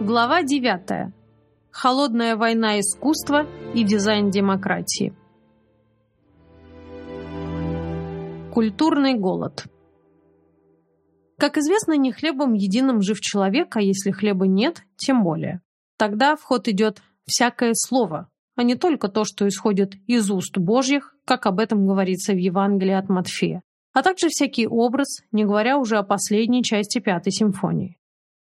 Глава 9. Холодная война искусства и дизайн демократии. Культурный голод. Как известно, не хлебом единым жив человек, а если хлеба нет, тем более. Тогда в ход идет всякое слово, а не только то, что исходит из уст Божьих, как об этом говорится в Евангелии от Матфея, а также всякий образ, не говоря уже о последней части Пятой симфонии.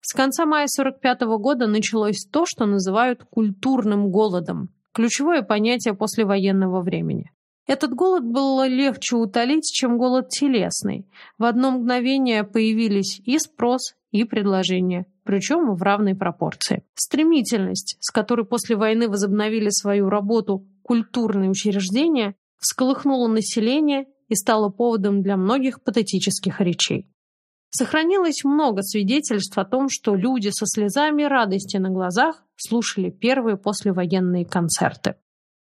С конца мая 45 -го года началось то, что называют культурным голодом, ключевое понятие послевоенного времени. Этот голод было легче утолить, чем голод телесный. В одно мгновение появились и спрос, и предложение, причем в равной пропорции. Стремительность, с которой после войны возобновили свою работу культурные учреждения, всколыхнула население и стала поводом для многих патетических речей. Сохранилось много свидетельств о том, что люди со слезами радости на глазах слушали первые послевоенные концерты.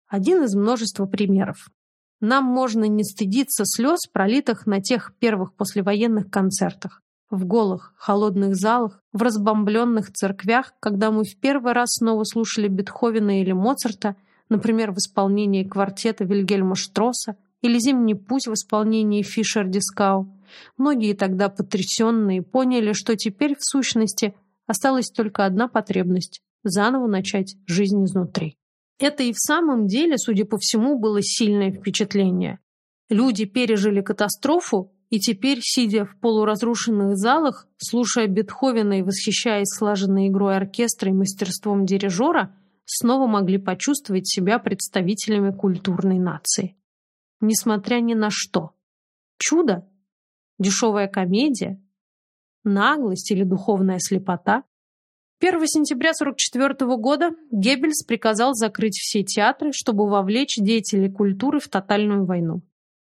Один из множества примеров. Нам можно не стыдиться слез, пролитых на тех первых послевоенных концертах. В голых, холодных залах, в разбомбленных церквях, когда мы в первый раз снова слушали Бетховена или Моцарта, например, в исполнении квартета Вильгельма Штросса или «Зимний путь» в исполнении Фишер-Дискау – Многие тогда потрясенные поняли, что теперь, в сущности, осталась только одна потребность – заново начать жизнь изнутри. Это и в самом деле, судя по всему, было сильное впечатление. Люди пережили катастрофу и теперь, сидя в полуразрушенных залах, слушая Бетховена и восхищаясь слаженной игрой оркестра и мастерством дирижера, снова могли почувствовать себя представителями культурной нации. Несмотря ни на что. Чудо Дешевая комедия? Наглость или духовная слепота? 1 сентября 1944 года Геббельс приказал закрыть все театры, чтобы вовлечь деятелей культуры в тотальную войну.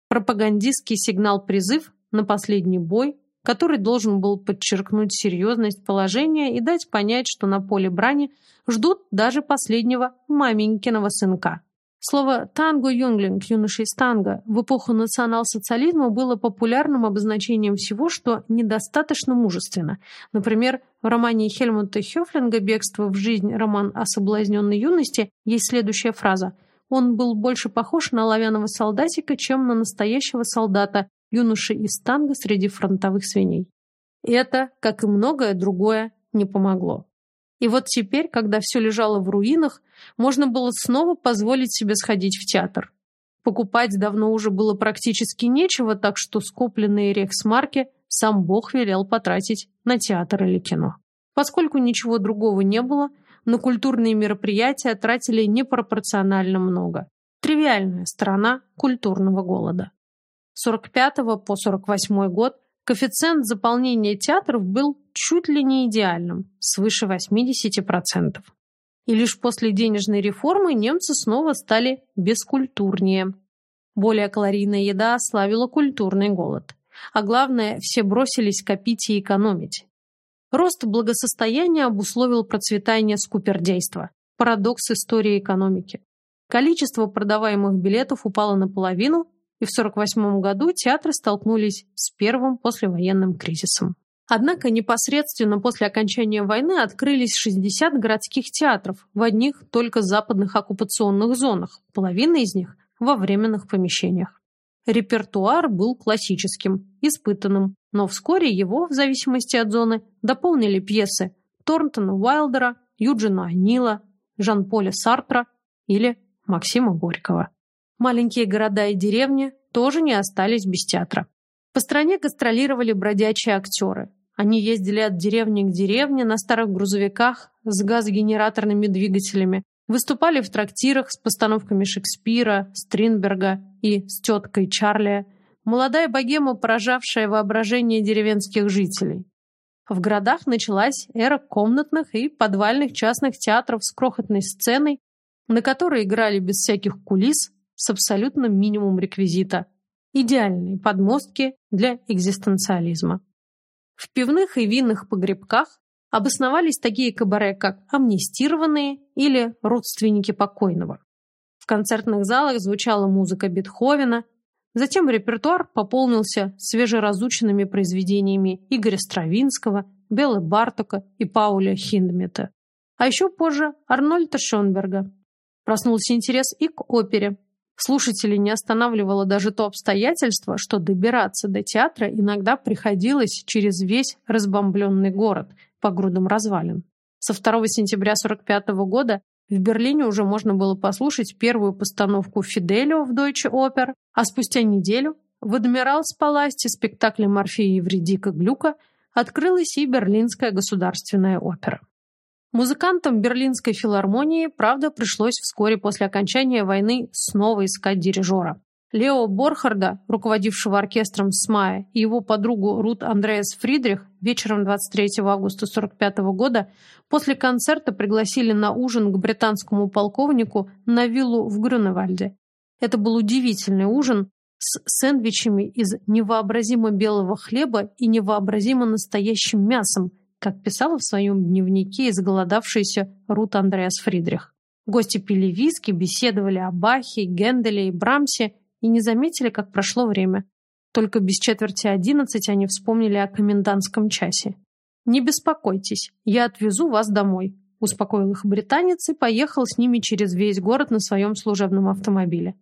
Пропагандистский сигнал-призыв на последний бой, который должен был подчеркнуть серьезность положения и дать понять, что на поле брани ждут даже последнего маменькиного сынка. Слово «танго-юнглинг» – юноша из танго в эпоху национал-социализма было популярным обозначением всего, что недостаточно мужественно. Например, в романе Хельмута Хёфлинга «Бегство в жизнь. Роман о соблазненной юности» есть следующая фраза «Он был больше похож на оловянного солдатика, чем на настоящего солдата, юноши из танго среди фронтовых свиней». Это, как и многое другое, не помогло. И вот теперь, когда все лежало в руинах, можно было снова позволить себе сходить в театр. Покупать давно уже было практически нечего, так что скопленные рексмарки сам Бог велел потратить на театр или кино. Поскольку ничего другого не было, на культурные мероприятия тратили непропорционально много. Тривиальная сторона культурного голода. С 45 по 48 год коэффициент заполнения театров был чуть ли не идеальным, свыше 80%. И лишь после денежной реформы немцы снова стали бескультурнее. Более калорийная еда ослабила культурный голод. А главное, все бросились копить и экономить. Рост благосостояния обусловил процветание скупердейства. Парадокс истории экономики. Количество продаваемых билетов упало наполовину, и в 1948 году театры столкнулись с первым послевоенным кризисом. Однако непосредственно после окончания войны открылись 60 городских театров в одних только западных оккупационных зонах, половина из них во временных помещениях. Репертуар был классическим, испытанным, но вскоре его, в зависимости от зоны, дополнили пьесы Торнтона Уайлдера, Юджина Нила, Жан-Поля Сартра или Максима Горького. Маленькие города и деревни тоже не остались без театра. По стране гастролировали бродячие актеры. Они ездили от деревни к деревне на старых грузовиках с газогенераторными двигателями, выступали в трактирах с постановками Шекспира, Стринберга и с теткой Чарли, молодая богема, поражавшая воображение деревенских жителей. В городах началась эра комнатных и подвальных частных театров с крохотной сценой, на которой играли без всяких кулис с абсолютным минимум реквизита – идеальные подмостки для экзистенциализма. В пивных и винных погребках обосновались такие кабаре, как «Амнистированные» или «Родственники покойного». В концертных залах звучала музыка Бетховена, затем репертуар пополнился свежеразученными произведениями Игоря Стравинского, Беллы Бартока и Пауля Хиндмета. А еще позже Арнольда Шонберга. Проснулся интерес и к опере. Слушателей не останавливало даже то обстоятельство, что добираться до театра иногда приходилось через весь разбомбленный город по грудам развалин. Со 2 сентября 1945 года в Берлине уже можно было послушать первую постановку Фиделио в Deutsche Oper, а спустя неделю в Адмиралс-Паласте спектакле Морфея Евредика Глюка открылась и Берлинская государственная опера. Музыкантам Берлинской филармонии, правда, пришлось вскоре после окончания войны снова искать дирижера. Лео Борхарда, руководившего оркестром с мая, и его подругу Рут Андреас Фридрих вечером 23 августа 1945 года после концерта пригласили на ужин к британскому полковнику на виллу в Грюневальде. Это был удивительный ужин с сэндвичами из невообразимо белого хлеба и невообразимо настоящим мясом, как писала в своем дневнике изголодавшаяся Рут Андреас Фридрих. Гости пили виски, беседовали о Бахе, Генделе и Брамсе и не заметили, как прошло время. Только без четверти одиннадцать они вспомнили о комендантском часе. «Не беспокойтесь, я отвезу вас домой», – успокоил их британец и поехал с ними через весь город на своем служебном автомобиле.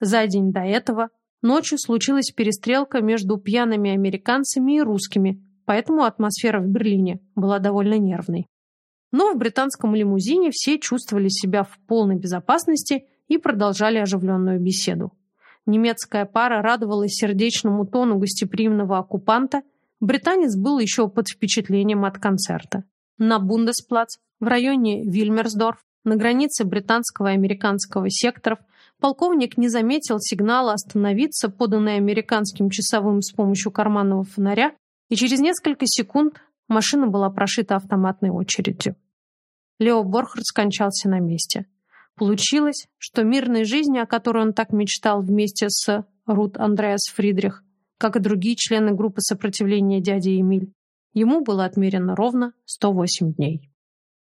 За день до этого ночью случилась перестрелка между пьяными американцами и русскими, поэтому атмосфера в Берлине была довольно нервной. Но в британском лимузине все чувствовали себя в полной безопасности и продолжали оживленную беседу. Немецкая пара радовалась сердечному тону гостеприимного оккупанта, британец был еще под впечатлением от концерта. На Бундесплац, в районе Вильмерсдорф, на границе британского и американского секторов, полковник не заметил сигнала остановиться, поданный американским часовым с помощью карманного фонаря, и через несколько секунд машина была прошита автоматной очередью. Лео Борхард скончался на месте. Получилось, что мирной жизни, о которой он так мечтал вместе с Рут Андреас Фридрих, как и другие члены группы сопротивления дяди Эмиль, ему было отмерено ровно 108 дней.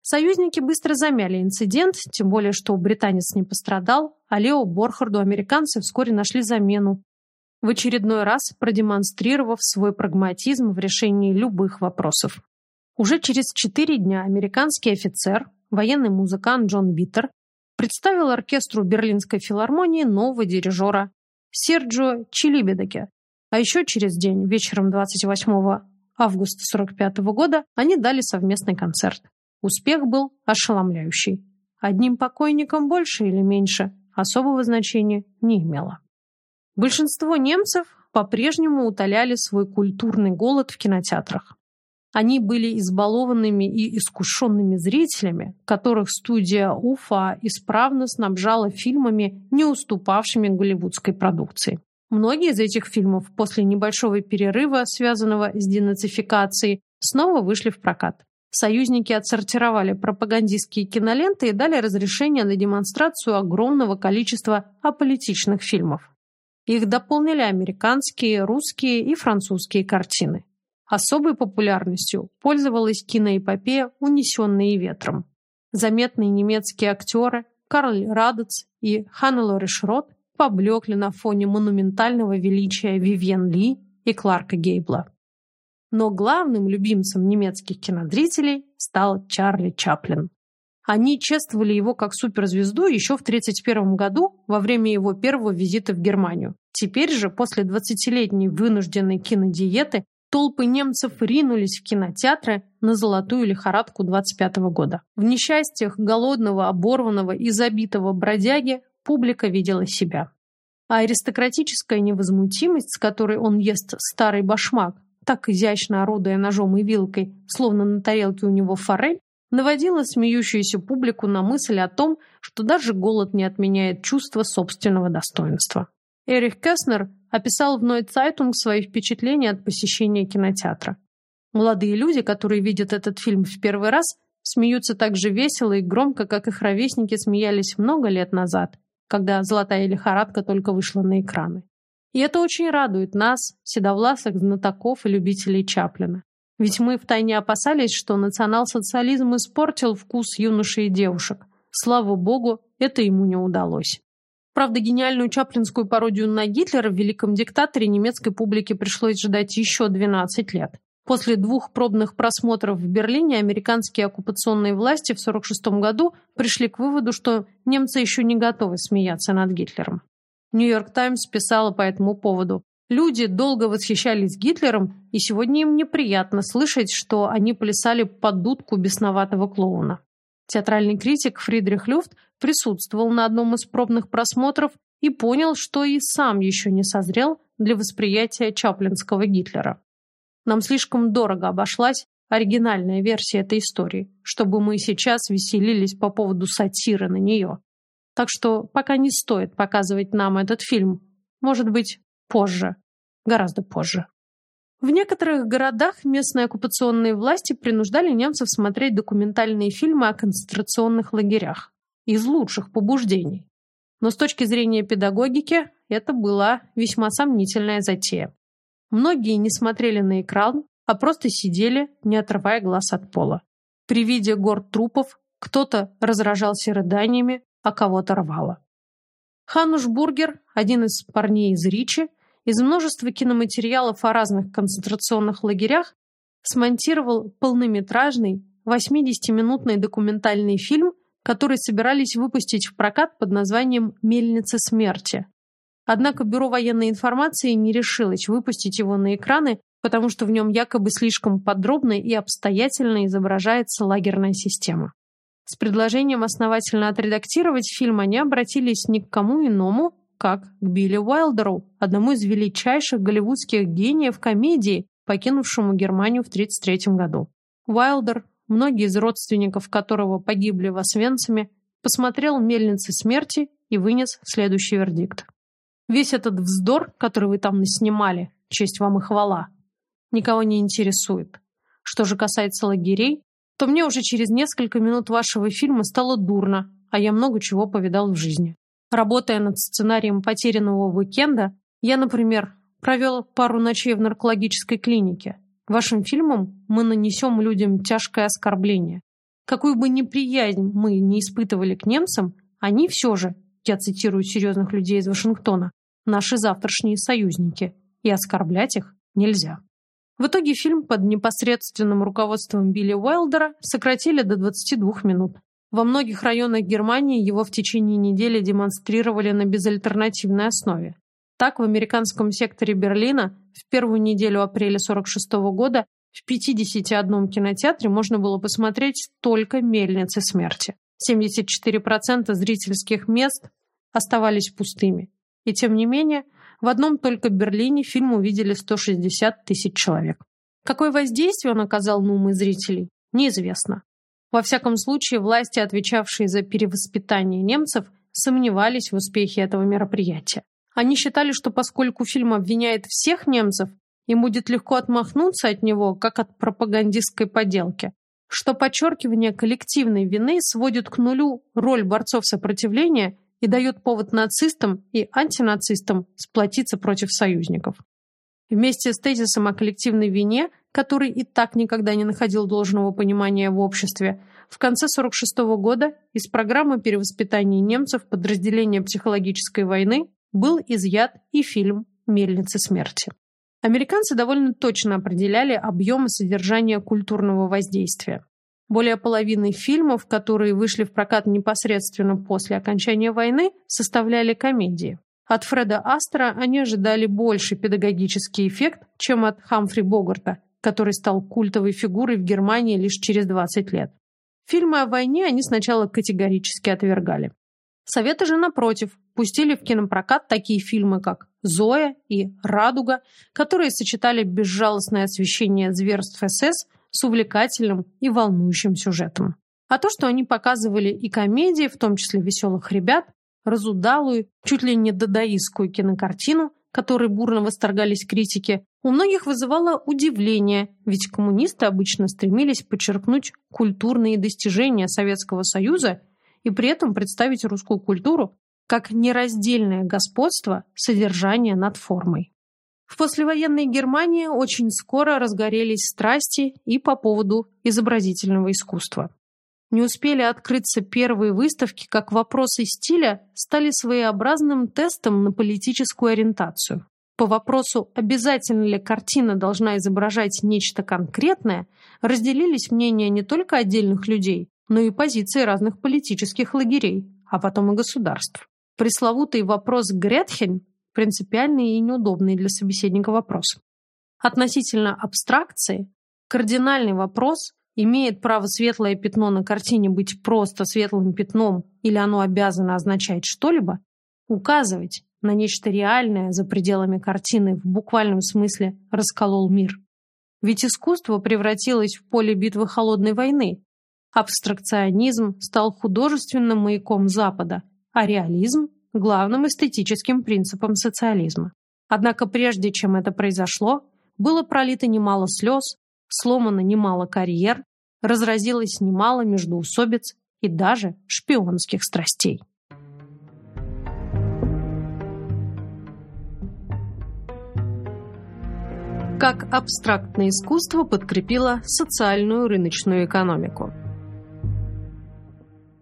Союзники быстро замяли инцидент, тем более, что британец не пострадал, а Лео Борхарду американцы вскоре нашли замену, в очередной раз продемонстрировав свой прагматизм в решении любых вопросов. Уже через четыре дня американский офицер, военный музыкант Джон Биттер, представил оркестру Берлинской филармонии нового дирижера Серджио Чилибедеке. А еще через день, вечером 28 августа 1945 года, они дали совместный концерт. Успех был ошеломляющий. Одним покойником больше или меньше особого значения не имело. Большинство немцев по-прежнему утоляли свой культурный голод в кинотеатрах. Они были избалованными и искушенными зрителями, которых студия Уфа исправно снабжала фильмами, не уступавшими голливудской продукции. Многие из этих фильмов после небольшого перерыва, связанного с денацификацией, снова вышли в прокат. Союзники отсортировали пропагандистские киноленты и дали разрешение на демонстрацию огромного количества аполитичных фильмов. Их дополнили американские, русские и французские картины. Особой популярностью пользовалась киноэпопея «Унесенные ветром». Заметные немецкие актеры Карл Радец и Ханнелори Шрот поблекли на фоне монументального величия Вивьен Ли и Кларка Гейбла. Но главным любимцем немецких кинозрителей стал Чарли Чаплин. Они чествовали его как суперзвезду еще в 1931 году во время его первого визита в Германию. Теперь же, после 20-летней вынужденной кинодиеты, толпы немцев ринулись в кинотеатры на золотую лихорадку 25 года. В несчастьях голодного, оборванного и забитого бродяги публика видела себя. А аристократическая невозмутимость, с которой он ест старый башмак, так изящно орудуя ножом и вилкой, словно на тарелке у него форель, наводила смеющуюся публику на мысль о том, что даже голод не отменяет чувство собственного достоинства. Эрих Кестнер описал в Нойе Цайтунг свои впечатления от посещения кинотеатра. Молодые люди, которые видят этот фильм в первый раз, смеются так же весело и громко, как их ровесники смеялись много лет назад, когда «Золотая лихорадка» только вышла на экраны. И это очень радует нас, седовласых знатоков и любителей Чаплина. Ведь мы втайне опасались, что национал-социализм испортил вкус юношей и девушек. Слава богу, это ему не удалось. Правда, гениальную чаплинскую пародию на Гитлера в «Великом диктаторе» немецкой публике пришлось ждать еще 12 лет. После двух пробных просмотров в Берлине американские оккупационные власти в 1946 году пришли к выводу, что немцы еще не готовы смеяться над Гитлером. Нью-Йорк Таймс писала по этому поводу. Люди долго восхищались Гитлером, и сегодня им неприятно слышать, что они плясали под дудку бесноватого клоуна. Театральный критик Фридрих Люфт присутствовал на одном из пробных просмотров и понял, что и сам еще не созрел для восприятия чаплинского Гитлера. Нам слишком дорого обошлась оригинальная версия этой истории, чтобы мы сейчас веселились по поводу сатиры на нее. Так что пока не стоит показывать нам этот фильм. Может быть, позже. Гораздо позже. В некоторых городах местные оккупационные власти принуждали немцев смотреть документальные фильмы о концентрационных лагерях. Из лучших побуждений. Но с точки зрения педагогики это была весьма сомнительная затея. Многие не смотрели на экран, а просто сидели, не отрывая глаз от пола. При виде гор трупов кто-то разражался рыданиями, а кого-то рвало. Хануш Бургер, один из парней из Ричи, из множества киноматериалов о разных концентрационных лагерях смонтировал полнометражный 80-минутный документальный фильм, который собирались выпустить в прокат под названием «Мельница смерти». Однако Бюро военной информации не решилось выпустить его на экраны, потому что в нем якобы слишком подробно и обстоятельно изображается лагерная система. С предложением основательно отредактировать фильм они обратились ни к кому иному, как к Билли Уайлдеру, одному из величайших голливудских гениев комедии, покинувшему Германию в 1933 году. Уайлдер, многие из родственников которого погибли в Освенциме, посмотрел «Мельницы смерти» и вынес следующий вердикт. Весь этот вздор, который вы там наснимали, честь вам и хвала, никого не интересует. Что же касается лагерей, то мне уже через несколько минут вашего фильма стало дурно, а я много чего повидал в жизни. Работая над сценарием «Потерянного уикенда», я, например, провел пару ночей в наркологической клинике. Вашим фильмом мы нанесем людям тяжкое оскорбление. Какую бы неприязнь мы не испытывали к немцам, они все же я цитирую серьезных людей из Вашингтона, наши завтрашние союзники, и оскорблять их нельзя. В итоге фильм под непосредственным руководством Билли Уайлдера сократили до 22 минут. Во многих районах Германии его в течение недели демонстрировали на безальтернативной основе. Так, в американском секторе Берлина в первую неделю апреля 1946 года в 51 кинотеатре можно было посмотреть только «Мельницы смерти». 74% зрительских мест оставались пустыми. И тем не менее, в одном только Берлине фильм увидели 160 тысяч человек. Какое воздействие он оказал на умы зрителей, неизвестно. Во всяком случае, власти, отвечавшие за перевоспитание немцев, сомневались в успехе этого мероприятия. Они считали, что поскольку фильм обвиняет всех немцев, им будет легко отмахнуться от него, как от пропагандистской поделки что подчеркивание коллективной вины сводит к нулю роль борцов сопротивления и дает повод нацистам и антинацистам сплотиться против союзников. Вместе с тезисом о коллективной вине, который и так никогда не находил должного понимания в обществе, в конце 1946 года из программы перевоспитания немцев подразделения психологической войны был изъят и фильм «Мельницы смерти». Американцы довольно точно определяли объемы содержания культурного воздействия. Более половины фильмов, которые вышли в прокат непосредственно после окончания войны, составляли комедии. От Фреда Астера они ожидали больше педагогический эффект, чем от Хамфри Богарта, который стал культовой фигурой в Германии лишь через 20 лет. Фильмы о войне они сначала категорически отвергали. Советы же, напротив, пустили в кинопрокат такие фильмы, как «Зоя» и «Радуга», которые сочетали безжалостное освещение зверств СС с увлекательным и волнующим сюжетом. А то, что они показывали и комедии, в том числе «Веселых ребят», разудалую, чуть ли не дадаистскую кинокартину, которой бурно восторгались критики, у многих вызывало удивление, ведь коммунисты обычно стремились подчеркнуть культурные достижения Советского Союза и при этом представить русскую культуру как нераздельное господство содержания над формой. В послевоенной Германии очень скоро разгорелись страсти и по поводу изобразительного искусства. Не успели открыться первые выставки, как вопросы стиля стали своеобразным тестом на политическую ориентацию. По вопросу, обязательно ли картина должна изображать нечто конкретное, разделились мнения не только отдельных людей, но и позиции разных политических лагерей, а потом и государств. Пресловутый вопрос Гретхен – принципиальный и неудобный для собеседника вопрос. Относительно абстракции, кардинальный вопрос – имеет право светлое пятно на картине быть просто светлым пятном или оно обязано означать что-либо, указывать на нечто реальное за пределами картины в буквальном смысле расколол мир. Ведь искусство превратилось в поле битвы холодной войны. Абстракционизм стал художественным маяком Запада, а реализм – главным эстетическим принципом социализма. Однако прежде чем это произошло, было пролито немало слез, сломано немало карьер, разразилось немало междоусобиц и даже шпионских страстей. как абстрактное искусство подкрепило социальную рыночную экономику.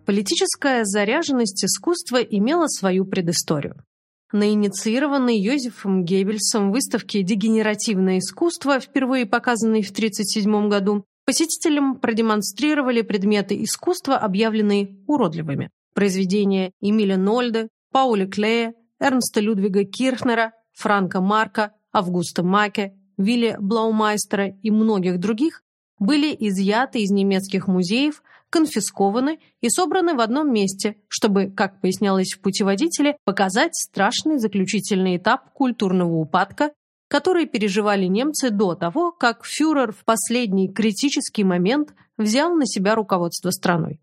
Политическая заряженность искусства имела свою предысторию. На инициированной Йозефом Геббельсом выставке «Дегенеративное искусство», впервые показанной в 1937 году, посетителям продемонстрировали предметы искусства, объявленные уродливыми. Произведения Эмиля Нольда, Пауля Клея, Эрнста Людвига Кирхнера, Франка Марка, Августа Маке, Вилли Блаумайстера и многих других были изъяты из немецких музеев, конфискованы и собраны в одном месте, чтобы, как пояснялось в путеводителе, показать страшный заключительный этап культурного упадка, который переживали немцы до того, как фюрер в последний критический момент взял на себя руководство страной.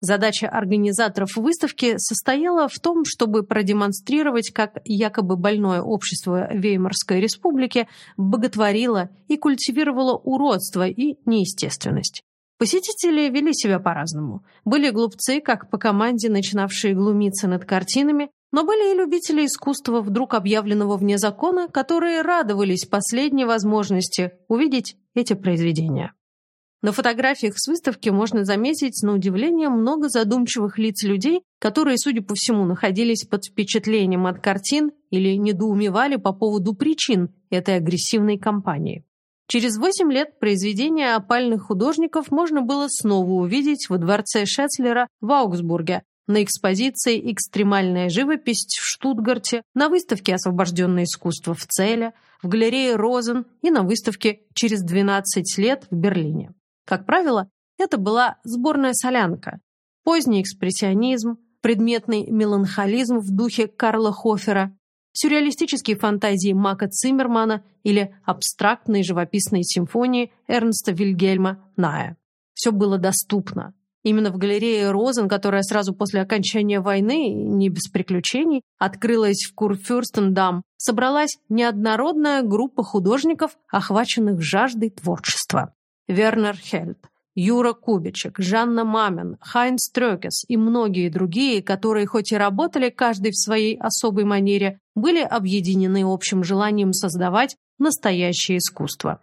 Задача организаторов выставки состояла в том, чтобы продемонстрировать, как якобы больное общество Веймарской республики боготворило и культивировало уродство и неестественность. Посетители вели себя по-разному. Были глупцы, как по команде, начинавшие глумиться над картинами, но были и любители искусства, вдруг объявленного вне закона, которые радовались последней возможности увидеть эти произведения. На фотографиях с выставки можно заметить, на удивление, много задумчивых лиц людей, которые, судя по всему, находились под впечатлением от картин или недоумевали по поводу причин этой агрессивной кампании. Через 8 лет произведения опальных художников можно было снова увидеть во дворце Шецлера в Аугсбурге, на экспозиции «Экстремальная живопись» в Штутгарте, на выставке «Освобожденное искусство» в Целе, в галерее Розен и на выставке «Через 12 лет» в Берлине. Как правило, это была сборная солянка. Поздний экспрессионизм, предметный меланхолизм в духе Карла Хофера, сюрреалистические фантазии Мака Циммермана или абстрактные живописные симфонии Эрнста Вильгельма Ная. Все было доступно. Именно в галерее Розен, которая сразу после окончания войны, не без приключений, открылась в Курфюрстендам, собралась неоднородная группа художников, охваченных жаждой творчества. Вернер Хельд, Юра Кубичек, Жанна Мамин, Хайнс Трёкес и многие другие, которые хоть и работали каждый в своей особой манере, были объединены общим желанием создавать настоящее искусство.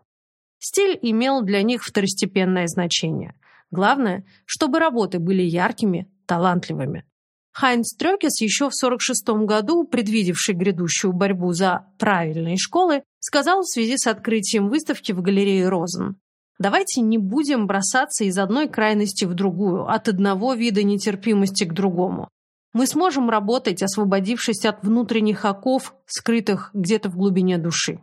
Стиль имел для них второстепенное значение. Главное, чтобы работы были яркими, талантливыми. Хайнс Трёкес еще в 1946 году, предвидевший грядущую борьбу за правильные школы, сказал в связи с открытием выставки в галерее Розен. Давайте не будем бросаться из одной крайности в другую, от одного вида нетерпимости к другому. Мы сможем работать, освободившись от внутренних оков, скрытых где-то в глубине души.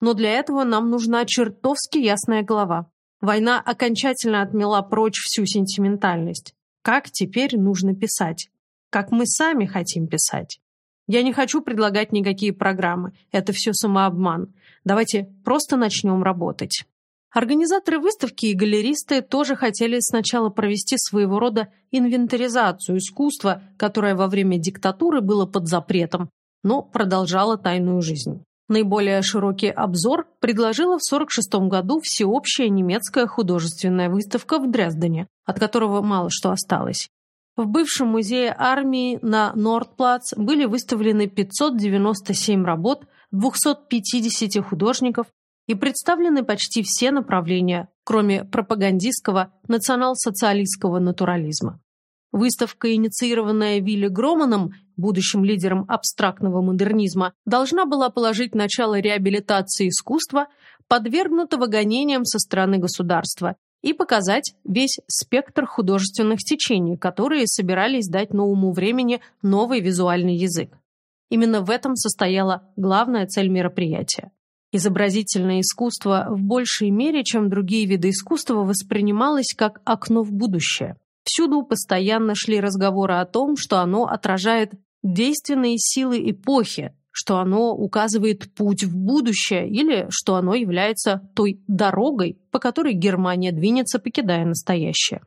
Но для этого нам нужна чертовски ясная голова. Война окончательно отмела прочь всю сентиментальность. Как теперь нужно писать? Как мы сами хотим писать? Я не хочу предлагать никакие программы. Это все самообман. Давайте просто начнем работать. Организаторы выставки и галеристы тоже хотели сначала провести своего рода инвентаризацию искусства, которое во время диктатуры было под запретом, но продолжало тайную жизнь. Наиболее широкий обзор предложила в 1946 году всеобщая немецкая художественная выставка в Дрездене, от которого мало что осталось. В бывшем музее армии на Нордплац были выставлены 597 работ 250 художников и представлены почти все направления, кроме пропагандистского национал-социалистского натурализма. Выставка, инициированная Вилли Громаном, будущим лидером абстрактного модернизма, должна была положить начало реабилитации искусства, подвергнутого гонениям со стороны государства, и показать весь спектр художественных течений, которые собирались дать новому времени новый визуальный язык. Именно в этом состояла главная цель мероприятия. Изобразительное искусство в большей мере, чем другие виды искусства, воспринималось как окно в будущее. Всюду постоянно шли разговоры о том, что оно отражает действенные силы эпохи, что оно указывает путь в будущее или что оно является той дорогой, по которой Германия двинется, покидая настоящее.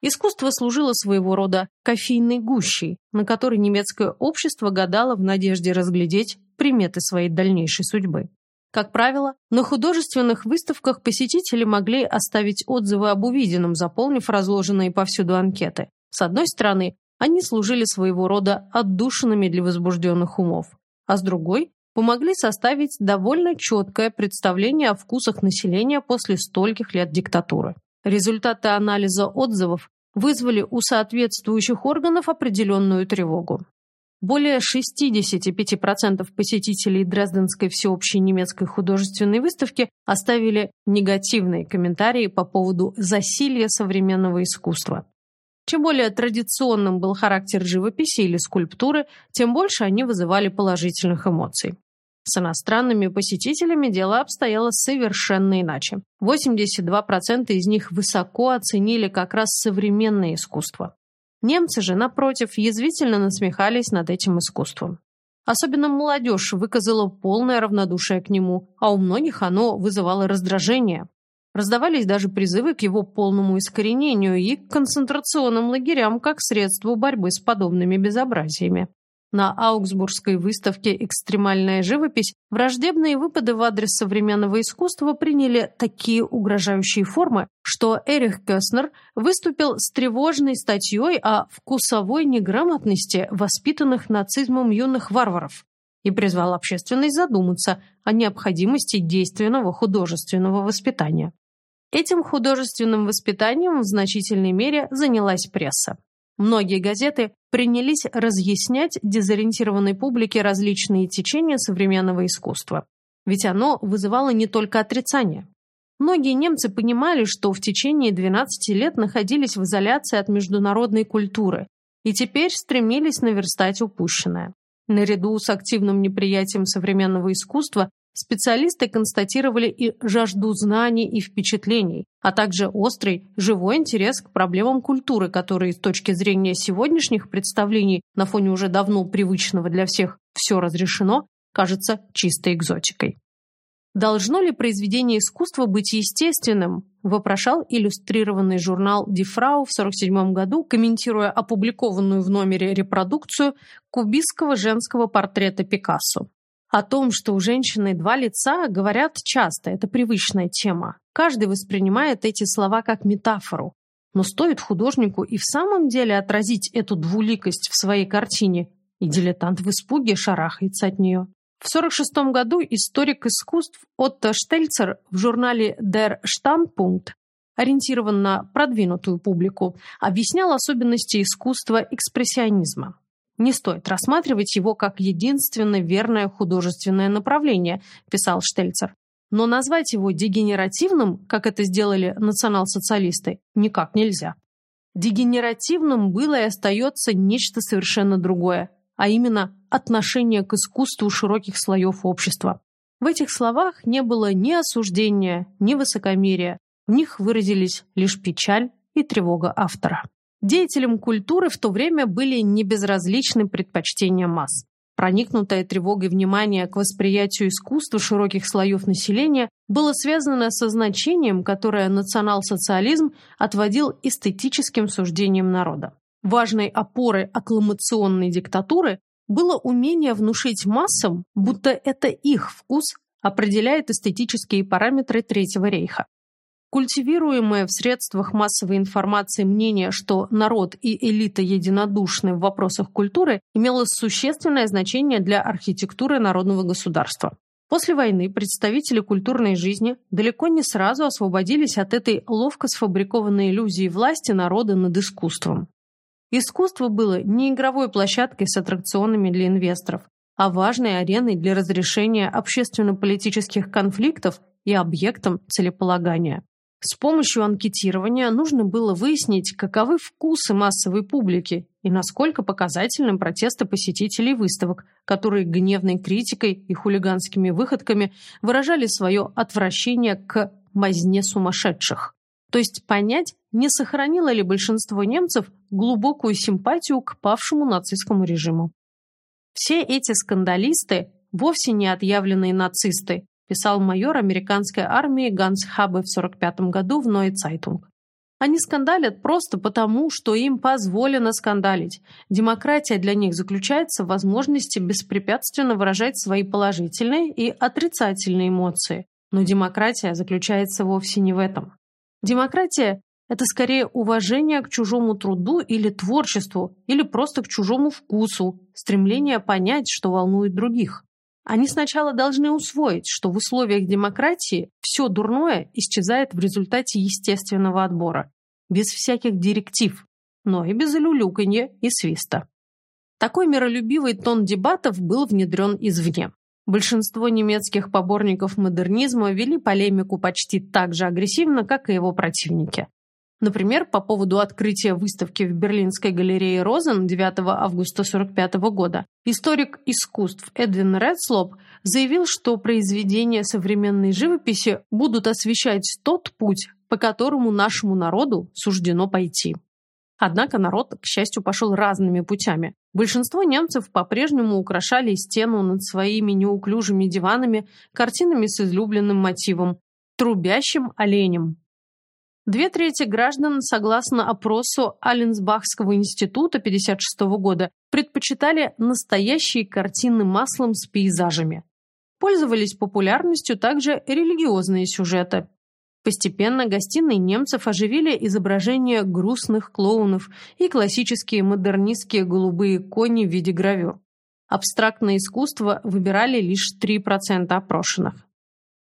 Искусство служило своего рода кофейной гущей, на которой немецкое общество гадало в надежде разглядеть приметы своей дальнейшей судьбы. Как правило, на художественных выставках посетители могли оставить отзывы об увиденном, заполнив разложенные повсюду анкеты. С одной стороны, они служили своего рода отдушинами для возбужденных умов, а с другой помогли составить довольно четкое представление о вкусах населения после стольких лет диктатуры. Результаты анализа отзывов вызвали у соответствующих органов определенную тревогу. Более 65% посетителей Дрезденской всеобщей немецкой художественной выставки оставили негативные комментарии по поводу засилья современного искусства. Чем более традиционным был характер живописи или скульптуры, тем больше они вызывали положительных эмоций. С иностранными посетителями дело обстояло совершенно иначе. 82% из них высоко оценили как раз современное искусство. Немцы же, напротив, язвительно насмехались над этим искусством. Особенно молодежь выказала полное равнодушие к нему, а у многих оно вызывало раздражение. Раздавались даже призывы к его полному искоренению и к концентрационным лагерям как средству борьбы с подобными безобразиями. На Аугсбургской выставке «Экстремальная живопись» враждебные выпады в адрес современного искусства приняли такие угрожающие формы, что Эрих Кёснер выступил с тревожной статьей о вкусовой неграмотности воспитанных нацизмом юных варваров и призвал общественность задуматься о необходимости действенного художественного воспитания. Этим художественным воспитанием в значительной мере занялась пресса. Многие газеты принялись разъяснять дезориентированной публике различные течения современного искусства. Ведь оно вызывало не только отрицание. Многие немцы понимали, что в течение 12 лет находились в изоляции от международной культуры и теперь стремились наверстать упущенное. Наряду с активным неприятием современного искусства специалисты констатировали и жажду знаний и впечатлений, а также острый, живой интерес к проблемам культуры, которые с точки зрения сегодняшних представлений на фоне уже давно привычного для всех «все разрешено» кажется чистой экзотикой. Должно ли произведение искусства быть естественным, вопрошал иллюстрированный журнал «Дифрау» в 1947 году, комментируя опубликованную в номере репродукцию кубистского женского портрета Пикассо. О том, что у женщины два лица, говорят часто, это привычная тема. Каждый воспринимает эти слова как метафору. Но стоит художнику и в самом деле отразить эту двуликость в своей картине, и дилетант в испуге шарахается от нее. В 1946 году историк искусств Отто Штельцер в журнале Der Standpunkt, ориентирован на продвинутую публику, объяснял особенности искусства экспрессионизма. Не стоит рассматривать его как единственно верное художественное направление, писал Штельцер. Но назвать его дегенеративным, как это сделали национал-социалисты, никак нельзя. Дегенеративным было и остается нечто совершенно другое, а именно отношение к искусству широких слоев общества. В этих словах не было ни осуждения, ни высокомерия, в них выразились лишь печаль и тревога автора. Деятелям культуры в то время были небезразличны предпочтения масс. Проникнутое тревогой внимание к восприятию искусства широких слоев населения было связано со значением, которое национал-социализм отводил эстетическим суждениям народа. Важной опорой аккламационной диктатуры было умение внушить массам, будто это их вкус определяет эстетические параметры Третьего рейха. Культивируемое в средствах массовой информации мнение, что народ и элита единодушны в вопросах культуры, имело существенное значение для архитектуры народного государства. После войны представители культурной жизни далеко не сразу освободились от этой ловко сфабрикованной иллюзии власти народа над искусством. Искусство было не игровой площадкой с аттракционами для инвесторов, а важной ареной для разрешения общественно-политических конфликтов и объектом целеполагания. С помощью анкетирования нужно было выяснить, каковы вкусы массовой публики и насколько показательным протесты посетителей выставок, которые гневной критикой и хулиганскими выходками выражали свое отвращение к мазне сумасшедших. То есть понять, не сохранило ли большинство немцев глубокую симпатию к павшему нацистскому режиму. Все эти скандалисты вовсе не отъявленные нацисты, писал майор американской армии Ганс Хабе в 1945 году в Neue Zeitung. Они скандалят просто потому, что им позволено скандалить. Демократия для них заключается в возможности беспрепятственно выражать свои положительные и отрицательные эмоции. Но демократия заключается вовсе не в этом. Демократия – это скорее уважение к чужому труду или творчеству, или просто к чужому вкусу, стремление понять, что волнует других. Они сначала должны усвоить, что в условиях демократии все дурное исчезает в результате естественного отбора, без всяких директив, но и без люлюканья и свиста. Такой миролюбивый тон дебатов был внедрен извне. Большинство немецких поборников модернизма вели полемику почти так же агрессивно, как и его противники. Например, по поводу открытия выставки в Берлинской галерее Розен 9 августа 1945 года историк искусств Эдвин Редслоп заявил, что произведения современной живописи будут освещать тот путь, по которому нашему народу суждено пойти. Однако народ, к счастью, пошел разными путями. Большинство немцев по-прежнему украшали стену над своими неуклюжими диванами картинами с излюбленным мотивом – трубящим оленем. Две трети граждан, согласно опросу Аленсбахского института 1956 года, предпочитали настоящие картины маслом с пейзажами. Пользовались популярностью также религиозные сюжеты. Постепенно гостиные немцев оживили изображения грустных клоунов и классические модернистские голубые кони в виде гравюр. Абстрактное искусство выбирали лишь 3% опрошенных.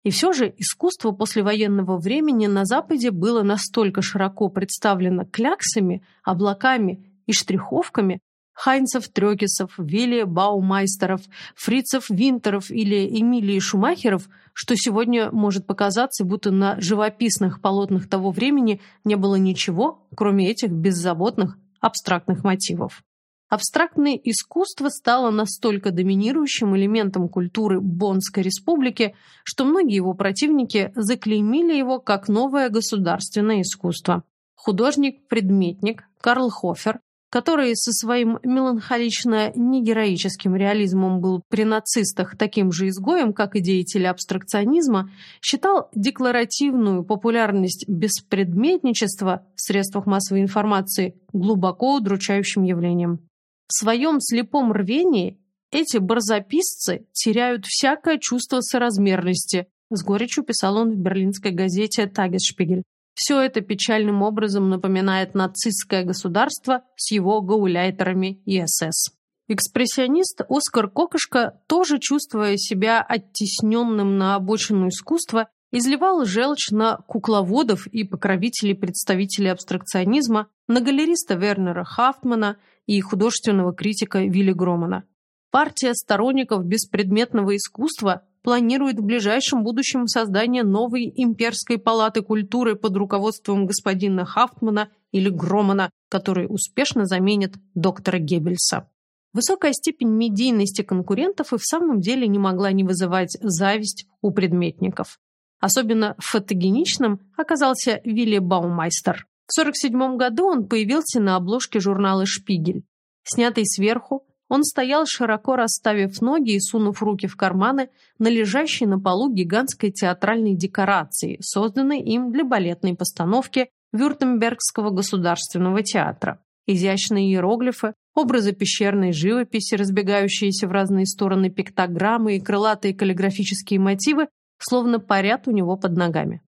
И все же искусство послевоенного времени на Западе было настолько широко представлено кляксами, облаками и штриховками, Хайнцев Трёкисов, Вилли Баумайстеров, Фрицев Винтеров или Эмилии Шумахеров, что сегодня может показаться, будто на живописных полотнах того времени не было ничего, кроме этих беззаботных абстрактных мотивов. Абстрактное искусство стало настолько доминирующим элементом культуры Боннской республики, что многие его противники заклеймили его как новое государственное искусство. Художник-предметник Карл Хофер который со своим меланхолично-негероическим реализмом был при нацистах таким же изгоем, как и деятели абстракционизма, считал декларативную популярность беспредметничества в средствах массовой информации глубоко удручающим явлением. В своем слепом рвении эти барзаписцы теряют всякое чувство соразмерности, с горечью писал он в берлинской газете «Тагесшпигель». Все это печальным образом напоминает нацистское государство с его гауляйтерами и СС. Экспрессионист Оскар Кокошка, тоже чувствуя себя оттесненным на обочину искусства, изливал желчь на кукловодов и покровителей представителей абстракционизма, на галериста Вернера Хафтмана и художественного критика Вилли Громана. Партия сторонников беспредметного искусства планирует в ближайшем будущем создание новой имперской палаты культуры под руководством господина Хафтмана или Громана, который успешно заменит доктора Геббельса. Высокая степень медийности конкурентов и в самом деле не могла не вызывать зависть у предметников. Особенно фотогеничным оказался Вилли Баумайстер. В 1947 году он появился на обложке журнала «Шпигель». Снятый сверху, он стоял, широко расставив ноги и сунув руки в карманы на лежащей на полу гигантской театральной декорации, созданной им для балетной постановки Вюртембергского государственного театра. Изящные иероглифы, образы пещерной живописи, разбегающиеся в разные стороны пиктограммы и крылатые каллиграфические мотивы словно парят у него под ногами.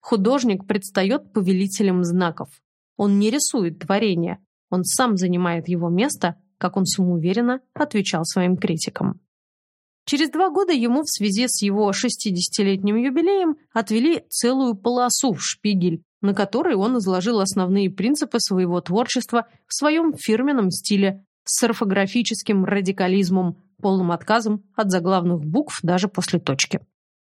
Художник предстает повелителем знаков. Он не рисует творение, он сам занимает его место как он самоуверенно отвечал своим критикам. Через два года ему в связи с его 60-летним юбилеем отвели целую полосу в «Шпигель», на которой он изложил основные принципы своего творчества в своем фирменном стиле с орфографическим радикализмом, полным отказом от заглавных букв даже после точки.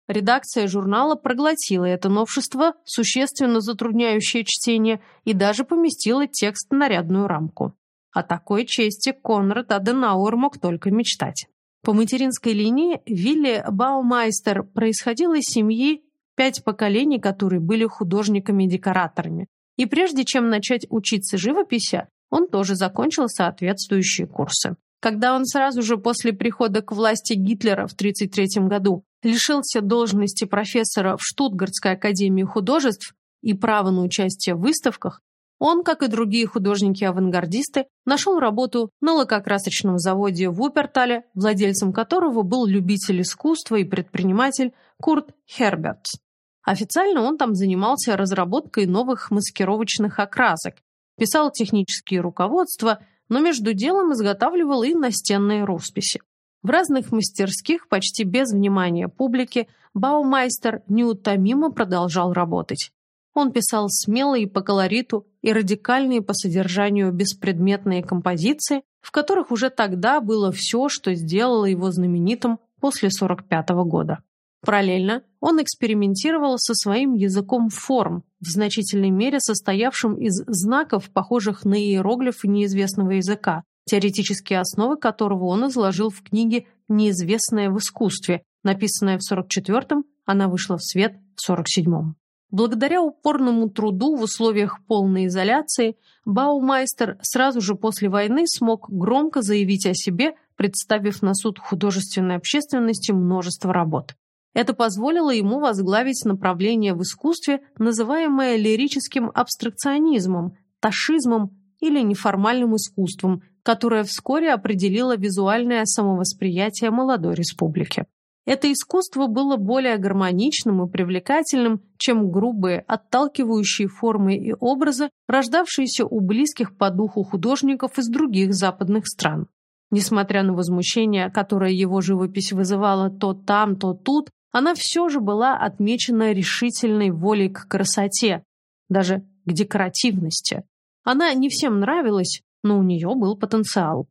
Редакция журнала проглотила это новшество, существенно затрудняющее чтение, и даже поместила текст в нарядную рамку. О такой чести Конрад Аденауэр мог только мечтать. По материнской линии Вилли Баумайстер происходил из семьи пять поколений, которые были художниками-декораторами. И прежде чем начать учиться живописи, он тоже закончил соответствующие курсы. Когда он сразу же после прихода к власти Гитлера в 1933 году лишился должности профессора в Штутгартской академии художеств и права на участие в выставках, он, как и другие художники-авангардисты, нашел работу на лакокрасочном заводе в Упертале, владельцем которого был любитель искусства и предприниматель Курт Хербертс. Официально он там занимался разработкой новых маскировочных окрасок, писал технические руководства, но между делом изготавливал и настенные росписи. В разных мастерских, почти без внимания публики, Баумайстер неутомимо продолжал работать. Он писал смелые по колориту и радикальные по содержанию беспредметные композиции, в которых уже тогда было все, что сделало его знаменитым после 1945 года. Параллельно он экспериментировал со своим языком форм, в значительной мере состоявшим из знаков, похожих на иероглифы неизвестного языка, теоретические основы которого он изложил в книге «Неизвестное в искусстве», написанная в 44-м, она вышла в свет в 47-м. Благодаря упорному труду в условиях полной изоляции, Баумайстер сразу же после войны смог громко заявить о себе, представив на суд художественной общественности множество работ. Это позволило ему возглавить направление в искусстве, называемое лирическим абстракционизмом, ташизмом или неформальным искусством, которое вскоре определило визуальное самовосприятие молодой республики. Это искусство было более гармоничным и привлекательным, чем грубые, отталкивающие формы и образы, рождавшиеся у близких по духу художников из других западных стран. Несмотря на возмущение, которое его живопись вызывала то там, то тут, она все же была отмечена решительной волей к красоте, даже к декоративности. Она не всем нравилась, но у нее был потенциал.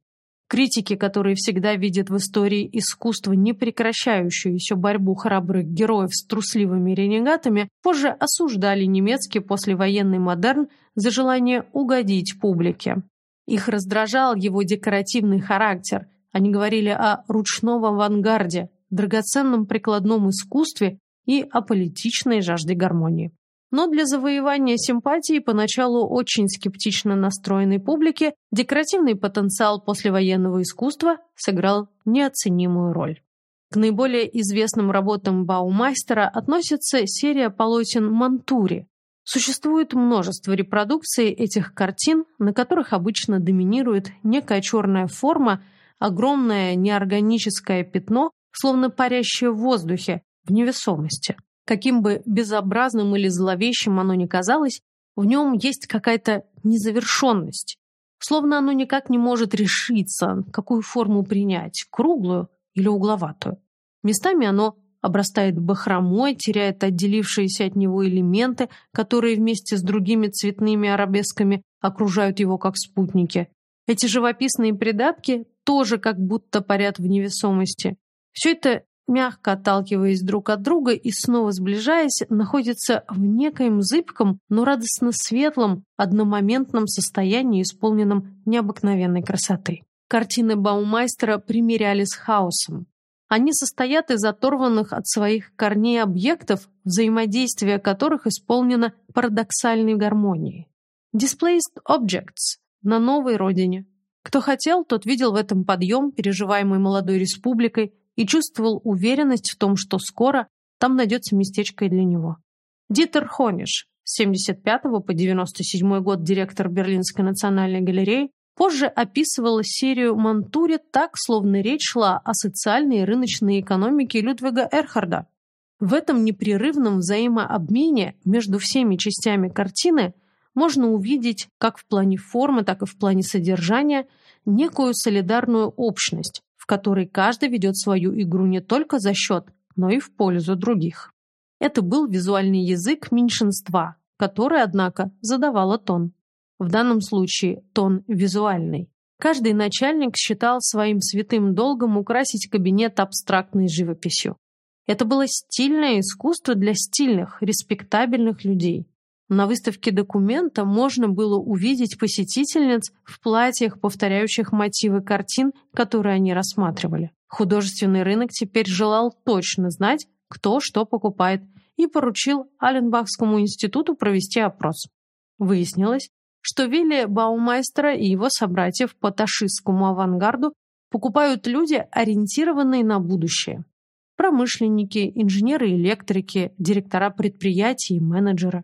Критики, которые всегда видят в истории искусства непрекращающуюся борьбу храбрых героев с трусливыми ренегатами, позже осуждали немецкий послевоенный модерн за желание угодить публике. Их раздражал его декоративный характер. Они говорили о ручном авангарде, драгоценном прикладном искусстве и о политичной жажде гармонии. Но для завоевания симпатии поначалу очень скептично настроенной публики декоративный потенциал послевоенного искусства сыграл неоценимую роль. К наиболее известным работам Баумайстера относится серия полотен «Мантури». Существует множество репродукций этих картин, на которых обычно доминирует некая черная форма, огромное неорганическое пятно, словно парящее в воздухе, в невесомости. Каким бы безобразным или зловещим оно ни казалось, в нем есть какая-то незавершенность. Словно оно никак не может решиться, какую форму принять, круглую или угловатую. Местами оно обрастает бахромой, теряет отделившиеся от него элементы, которые вместе с другими цветными арабесками окружают его как спутники. Эти живописные придатки тоже как будто парят в невесомости. Все это мягко отталкиваясь друг от друга и снова сближаясь, находится в некоем зыбком, но радостно светлом, одномоментном состоянии, исполненном необыкновенной красоты. Картины Баумайстера примеряли с хаосом. Они состоят из оторванных от своих корней объектов, взаимодействие которых исполнено парадоксальной гармонией. Displaced objects на новой родине. Кто хотел, тот видел в этом подъем, переживаемый молодой республикой, и чувствовал уверенность в том, что скоро там найдется местечко и для него. Дитер Хониш, с 75 по 97 год директор Берлинской национальной галереи, позже описывал серию Мантури так, словно речь шла о социальной и рыночной экономике Людвига Эрхарда. В этом непрерывном взаимообмене между всеми частями картины можно увидеть как в плане формы, так и в плане содержания некую солидарную общность, которой каждый ведет свою игру не только за счет, но и в пользу других. Это был визуальный язык меньшинства, который, однако, задавало тон. В данном случае тон визуальный. Каждый начальник считал своим святым долгом украсить кабинет абстрактной живописью. Это было стильное искусство для стильных, респектабельных людей. На выставке документа можно было увидеть посетительниц в платьях, повторяющих мотивы картин, которые они рассматривали. Художественный рынок теперь желал точно знать, кто что покупает, и поручил Аленбахскому институту провести опрос. Выяснилось, что Вилли Баумайстера и его собратьев по ташистскому авангарду покупают люди, ориентированные на будущее. Промышленники, инженеры-электрики, директора предприятий и менеджеры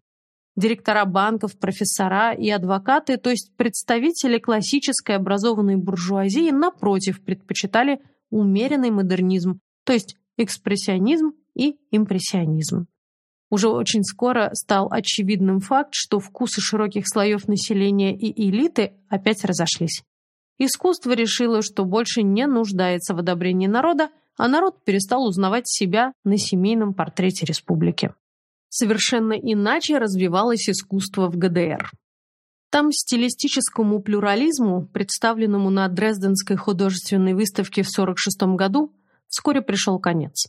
директора банков, профессора и адвокаты, то есть представители классической образованной буржуазии, напротив, предпочитали умеренный модернизм, то есть экспрессионизм и импрессионизм. Уже очень скоро стал очевидным факт, что вкусы широких слоев населения и элиты опять разошлись. Искусство решило, что больше не нуждается в одобрении народа, а народ перестал узнавать себя на семейном портрете республики совершенно иначе развивалось искусство в ГДР. Там стилистическому плюрализму, представленному на Дрезденской художественной выставке в 1946 году, вскоре пришел конец.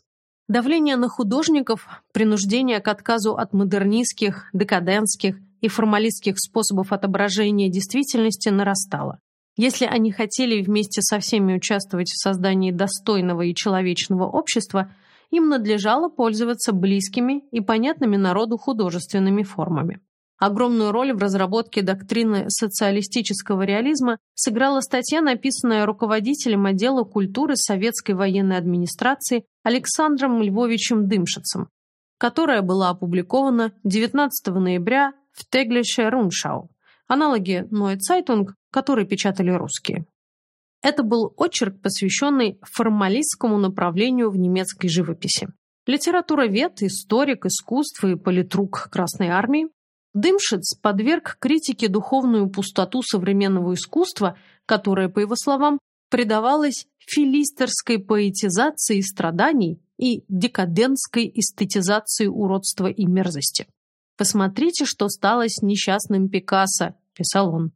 Давление на художников, принуждение к отказу от модернистских, декадентских и формалистских способов отображения действительности нарастало. Если они хотели вместе со всеми участвовать в создании достойного и человечного общества – им надлежало пользоваться близкими и понятными народу художественными формами. Огромную роль в разработке доктрины социалистического реализма сыграла статья, написанная руководителем отдела культуры советской военной администрации Александром Львовичем Дымшицем, которая была опубликована 19 ноября в Теглише Руншау, аналоги Neue Zeitung, которые печатали русские. Это был очерк, посвященный формалистскому направлению в немецкой живописи. Литературовед, историк, искусство и политрук Красной Армии, Дымшиц подверг критике духовную пустоту современного искусства, которая, по его словам, предавалась филистерской поэтизации страданий и декадентской эстетизации уродства и мерзости. «Посмотрите, что стало с несчастным Пикассо», – писал он.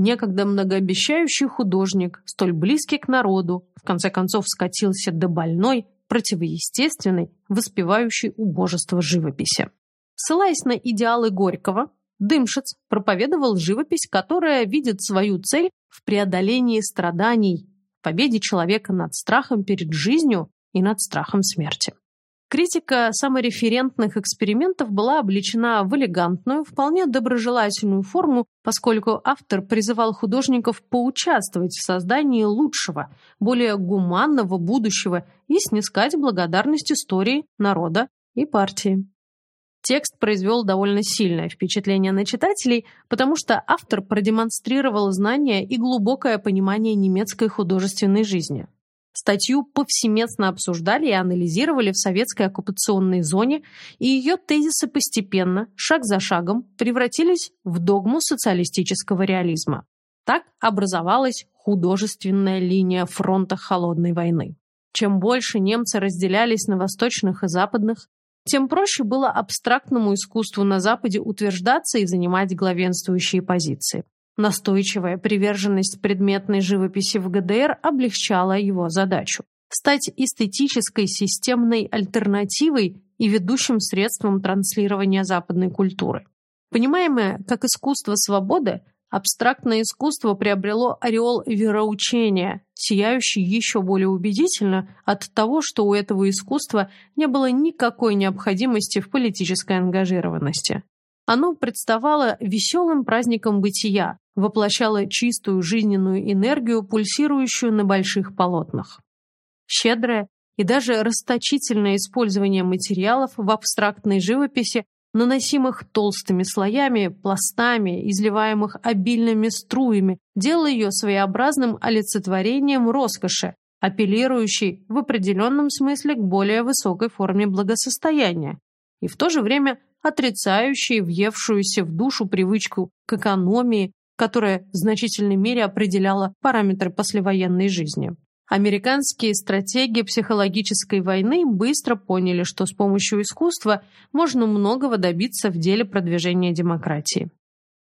Некогда многообещающий художник, столь близкий к народу, в конце концов скатился до больной, противоестественной, воспевающей убожество живописи. Ссылаясь на идеалы Горького, Дымшиц проповедовал живопись, которая видит свою цель в преодолении страданий, победе человека над страхом перед жизнью и над страхом смерти. Критика самореферентных экспериментов была облечена в элегантную, вполне доброжелательную форму, поскольку автор призывал художников поучаствовать в создании лучшего, более гуманного будущего и снискать благодарность истории, народа и партии. Текст произвел довольно сильное впечатление на читателей, потому что автор продемонстрировал знания и глубокое понимание немецкой художественной жизни. Статью повсеместно обсуждали и анализировали в советской оккупационной зоне, и ее тезисы постепенно, шаг за шагом, превратились в догму социалистического реализма. Так образовалась художественная линия фронта холодной войны. Чем больше немцы разделялись на восточных и западных, тем проще было абстрактному искусству на Западе утверждаться и занимать главенствующие позиции. Настойчивая приверженность предметной живописи в ГДР облегчала его задачу – стать эстетической системной альтернативой и ведущим средством транслирования западной культуры. Понимаемое как искусство свободы, абстрактное искусство приобрело ореол вероучения, сияющий еще более убедительно от того, что у этого искусства не было никакой необходимости в политической ангажированности. Оно представало веселым праздником бытия, воплощало чистую жизненную энергию, пульсирующую на больших полотнах. Щедрое и даже расточительное использование материалов в абстрактной живописи, наносимых толстыми слоями, пластами, изливаемых обильными струями, делало ее своеобразным олицетворением роскоши, апеллирующей в определенном смысле к более высокой форме благосостояния, и в то же время отрицающие въевшуюся в душу привычку к экономии, которая в значительной мере определяла параметры послевоенной жизни. Американские стратеги психологической войны быстро поняли, что с помощью искусства можно многого добиться в деле продвижения демократии.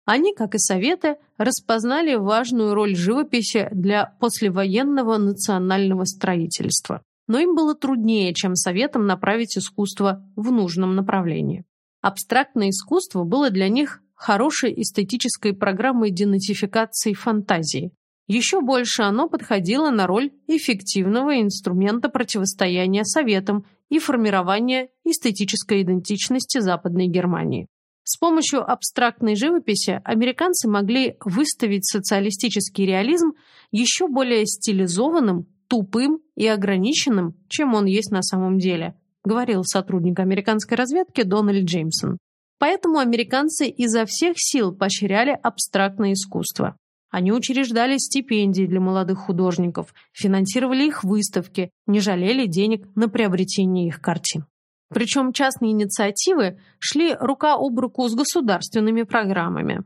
Они, как и Советы, распознали важную роль живописи для послевоенного национального строительства. Но им было труднее, чем Советам направить искусство в нужном направлении. Абстрактное искусство было для них хорошей эстетической программой денатификации фантазии, еще больше оно подходило на роль эффективного инструмента противостояния Советам и формирования эстетической идентичности Западной Германии. С помощью абстрактной живописи американцы могли выставить социалистический реализм еще более стилизованным, тупым и ограниченным, чем он есть на самом деле, говорил сотрудник американской разведки Дональд Джеймсон. Поэтому американцы изо всех сил поощряли абстрактное искусство. Они учреждали стипендии для молодых художников, финансировали их выставки, не жалели денег на приобретение их картин. Причем частные инициативы шли рука об руку с государственными программами.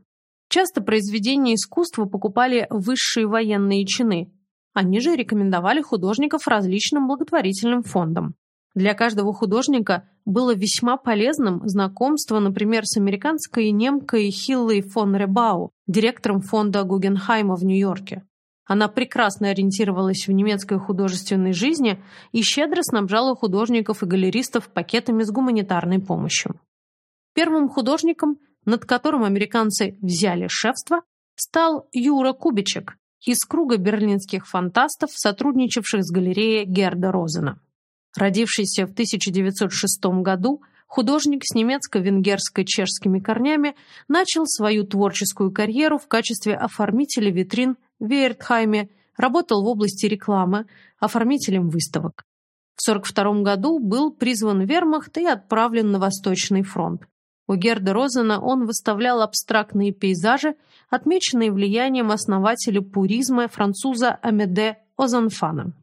Часто произведения искусства покупали высшие военные чины. Они же рекомендовали художников различным благотворительным фондам. Для каждого художника было весьма полезным знакомство, например, с американской немкой Хиллой фон Ребау, директором фонда Гугенхайма в Нью-Йорке. Она прекрасно ориентировалась в немецкой художественной жизни и щедро снабжала художников и галеристов пакетами с гуманитарной помощью. Первым художником, над которым американцы взяли шефство, стал Юра Кубичек из круга берлинских фантастов, сотрудничавших с галереей Герда Розена. Родившийся в 1906 году, художник с немецко-венгерско-чешскими корнями начал свою творческую карьеру в качестве оформителя витрин в Вейертхайме, работал в области рекламы, оформителем выставок. В 1942 году был призван в вермахт и отправлен на Восточный фронт. У Герда Розена он выставлял абстрактные пейзажи, отмеченные влиянием основателя пуризма француза Амеде Озанфана.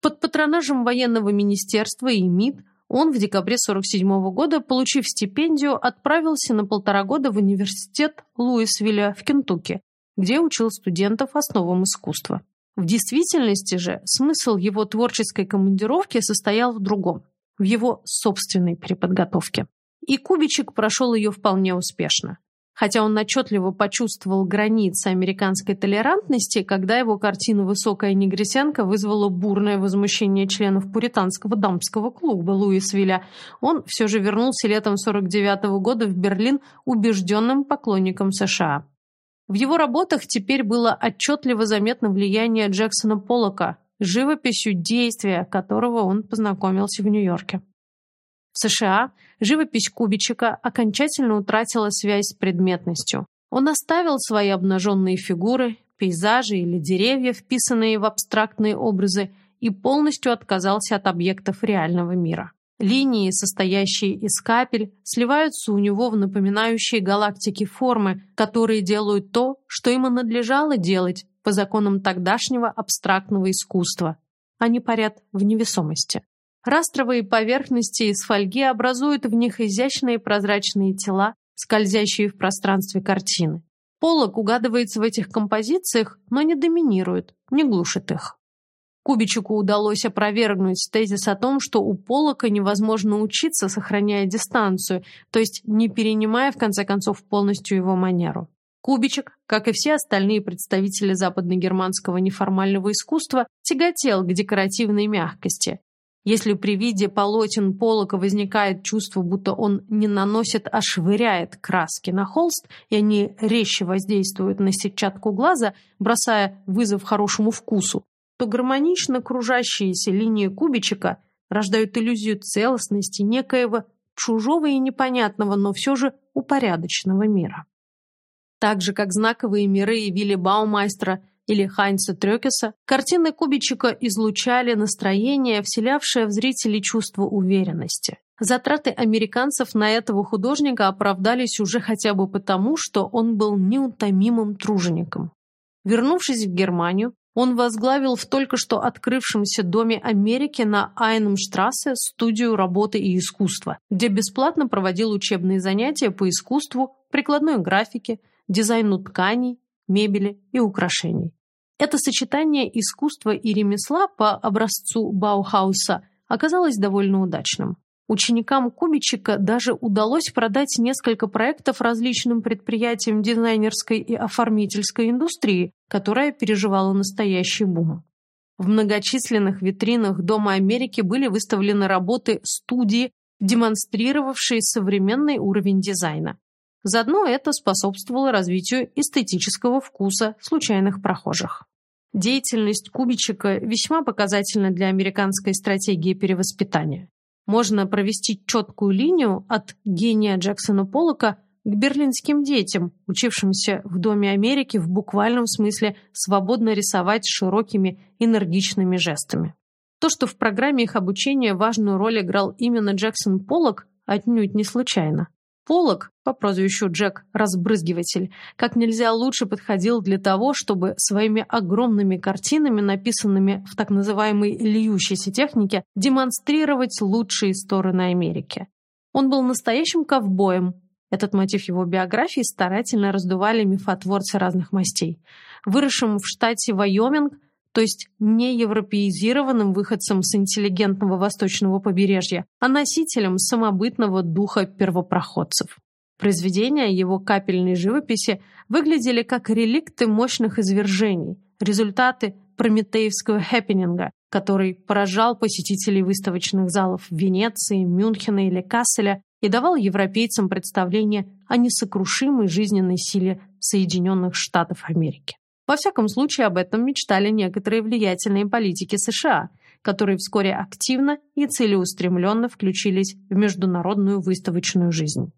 Под патронажем военного министерства и МИД он в декабре 1947 года, получив стипендию, отправился на полтора года в университет Луисвилля в Кентукки, где учил студентов основам искусства. В действительности же смысл его творческой командировки состоял в другом – в его собственной переподготовке. И Кубичек прошел ее вполне успешно хотя он отчетливо почувствовал границы американской толерантности, когда его картина «Высокая негритянка» вызвала бурное возмущение членов пуританского дамского клуба Луисвилля, он все же вернулся летом 49 -го года в Берлин убежденным поклонником США. В его работах теперь было отчетливо заметно влияние Джексона Поллока, живописью действия которого он познакомился в Нью-Йорке. В США живопись Кубичика окончательно утратила связь с предметностью. Он оставил свои обнаженные фигуры, пейзажи или деревья, вписанные в абстрактные образы, и полностью отказался от объектов реального мира. Линии, состоящие из капель, сливаются у него в напоминающие галактики формы, которые делают то, что им и надлежало делать по законам тогдашнего абстрактного искусства. Они парят в невесомости. Растровые поверхности из фольги образуют в них изящные прозрачные тела, скользящие в пространстве картины. Полок угадывается в этих композициях, но не доминирует, не глушит их. Кубичуку удалось опровергнуть тезис о том, что у Полока невозможно учиться, сохраняя дистанцию, то есть не перенимая, в конце концов, полностью его манеру. Кубичек, как и все остальные представители западногерманского неформального искусства, тяготел к декоративной мягкости, если при виде полотен Полока возникает чувство, будто он не наносит, а швыряет краски на холст, и они резче воздействуют на сетчатку глаза, бросая вызов хорошему вкусу, то гармонично кружащиеся линии кубичика рождают иллюзию целостности некоего чужого и непонятного, но все же упорядоченного мира. Так же, как знаковые миры Вилли Баумайстера или Хайнца Трёкеса, картины Кубичика излучали настроение, вселявшее в зрителей чувство уверенности. Затраты американцев на этого художника оправдались уже хотя бы потому, что он был неутомимым тружеником. Вернувшись в Германию, он возглавил в только что открывшемся Доме Америки на Айнемштрассе студию работы и искусства, где бесплатно проводил учебные занятия по искусству, прикладной графике, дизайну тканей, мебели и украшений. Это сочетание искусства и ремесла по образцу Баухауса оказалось довольно удачным. Ученикам Кубичика даже удалось продать несколько проектов различным предприятиям дизайнерской и оформительской индустрии, которая переживала настоящий бум. В многочисленных витринах Дома Америки были выставлены работы студии, демонстрировавшие современный уровень дизайна. Заодно это способствовало развитию эстетического вкуса случайных прохожих. Деятельность Кубичика весьма показательна для американской стратегии перевоспитания. Можно провести четкую линию от гения Джексона Поллока к берлинским детям, учившимся в Доме Америки в буквальном смысле свободно рисовать широкими энергичными жестами. То, что в программе их обучения важную роль играл именно Джексон Поллок, отнюдь не случайно. Полок, по прозвищу Джек Разбрызгиватель, как нельзя лучше подходил для того, чтобы своими огромными картинами, написанными в так называемой льющейся технике, демонстрировать лучшие стороны Америки. Он был настоящим ковбоем. Этот мотив его биографии старательно раздували мифотворцы разных мастей. Выросшим в штате Вайоминг – то есть не европеизированным выходцем с интеллигентного восточного побережья, а носителем самобытного духа первопроходцев. Произведения его капельной живописи выглядели как реликты мощных извержений, результаты прометеевского хэппининга, который поражал посетителей выставочных залов Венеции, Мюнхена или Касселя и давал европейцам представление о несокрушимой жизненной силе Соединенных Штатов Америки. Во всяком случае, об этом мечтали некоторые влиятельные политики США, которые вскоре активно и целеустремленно включились в международную выставочную жизнь.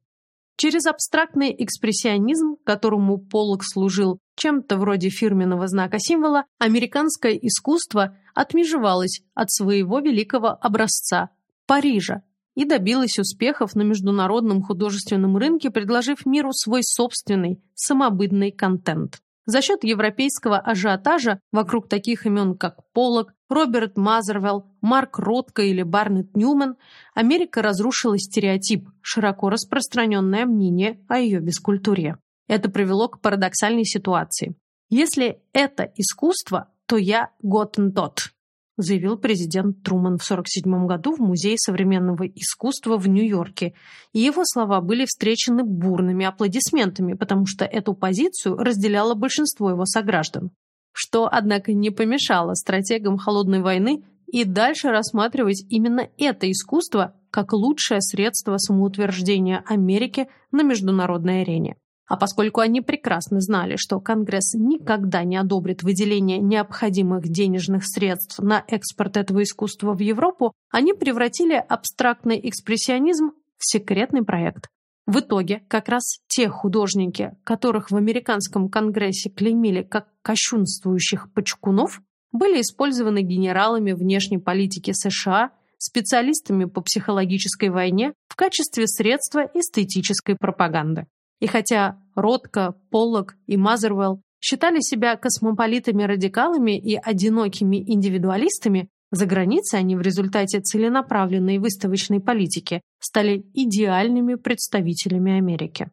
Через абстрактный экспрессионизм, которому Поллок служил чем-то вроде фирменного знака-символа, американское искусство отмежевалось от своего великого образца – Парижа, и добилось успехов на международном художественном рынке, предложив миру свой собственный самобытный контент. За счет европейского ажиотажа вокруг таких имен, как Поллок, Роберт Мазервелл, Марк Ротко или Барнетт Ньюман, Америка разрушила стереотип, широко распространенное мнение о ее бескультуре. Это привело к парадоксальной ситуации. Если это искусство, то я Готентот заявил президент Труман в 1947 году в Музее современного искусства в Нью-Йорке. И его слова были встречены бурными аплодисментами, потому что эту позицию разделяло большинство его сограждан. Что, однако, не помешало стратегам холодной войны и дальше рассматривать именно это искусство как лучшее средство самоутверждения Америки на международной арене. А поскольку они прекрасно знали, что Конгресс никогда не одобрит выделение необходимых денежных средств на экспорт этого искусства в Европу, они превратили абстрактный экспрессионизм в секретный проект. В итоге как раз те художники, которых в американском конгрессе клеймили как кощунствующих почкунов, были использованы генералами внешней политики США, специалистами по психологической войне в качестве средства эстетической пропаганды. И хотя Ротко, Поллок и Мазервелл считали себя космополитами-радикалами и одинокими индивидуалистами, за границей они в результате целенаправленной выставочной политики стали идеальными представителями Америки.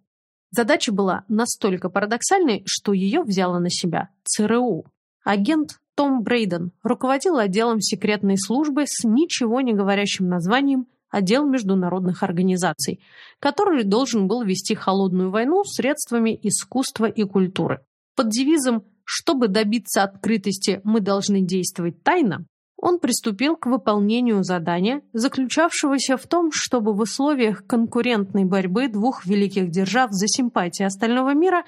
Задача была настолько парадоксальной, что ее взяла на себя ЦРУ. Агент Том Брейден руководил отделом секретной службы с ничего не говорящим названием отдел международных организаций, который должен был вести холодную войну средствами искусства и культуры. Под девизом «Чтобы добиться открытости, мы должны действовать тайно», он приступил к выполнению задания, заключавшегося в том, чтобы в условиях конкурентной борьбы двух великих держав за симпатии остального мира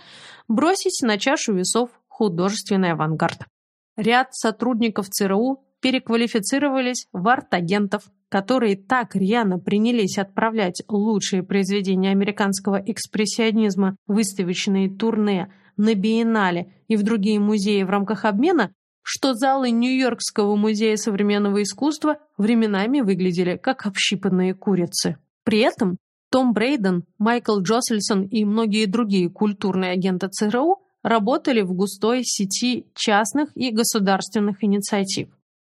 бросить на чашу весов художественный авангард. Ряд сотрудников ЦРУ переквалифицировались в арт-агентов, которые так рьяно принялись отправлять лучшие произведения американского экспрессионизма выставочные турне на биеннале и в другие музеи в рамках обмена, что залы Нью-Йоркского музея современного искусства временами выглядели как общипанные курицы. При этом том Брейден, Майкл Джоссельсон и многие другие культурные агенты ЦРУ работали в густой сети частных и государственных инициатив.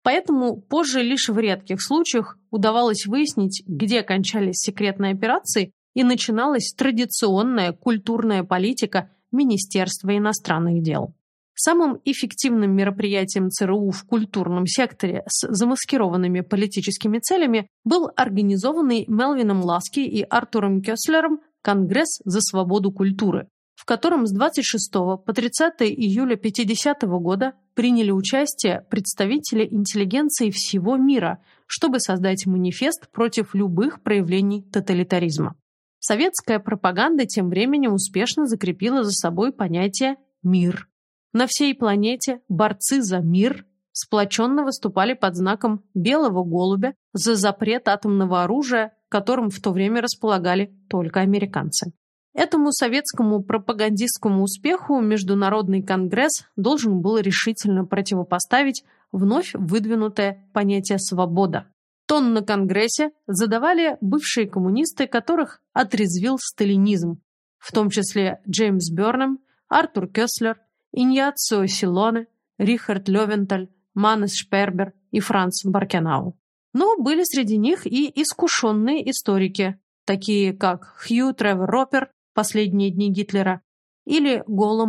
Поэтому позже лишь в редких случаях удавалось выяснить, где кончались секретные операции и начиналась традиционная культурная политика Министерства иностранных дел. Самым эффективным мероприятием ЦРУ в культурном секторе с замаскированными политическими целями был организованный Мелвином Ласки и Артуром Кеслером Конгресс за свободу культуры, в котором с 26 по 30 июля 50 года приняли участие представители интеллигенции всего мира, чтобы создать манифест против любых проявлений тоталитаризма. Советская пропаганда тем временем успешно закрепила за собой понятие «мир». На всей планете борцы за мир сплоченно выступали под знаком белого голубя за запрет атомного оружия, которым в то время располагали только американцы. Этому советскому пропагандистскому успеху Международный конгресс должен был решительно противопоставить вновь выдвинутое понятие «свобода». Тон на конгрессе задавали бывшие коммунисты, которых отрезвил сталинизм, в том числе Джеймс Бёрнем, Артур Кеслер, Иньяцио Силоне, Рихард Левенталь, Манес Шпербер и Франц Баркенау. Но были среди них и искушенные историки, такие как Хью Тревор Ропер «Последние дни Гитлера» или Голо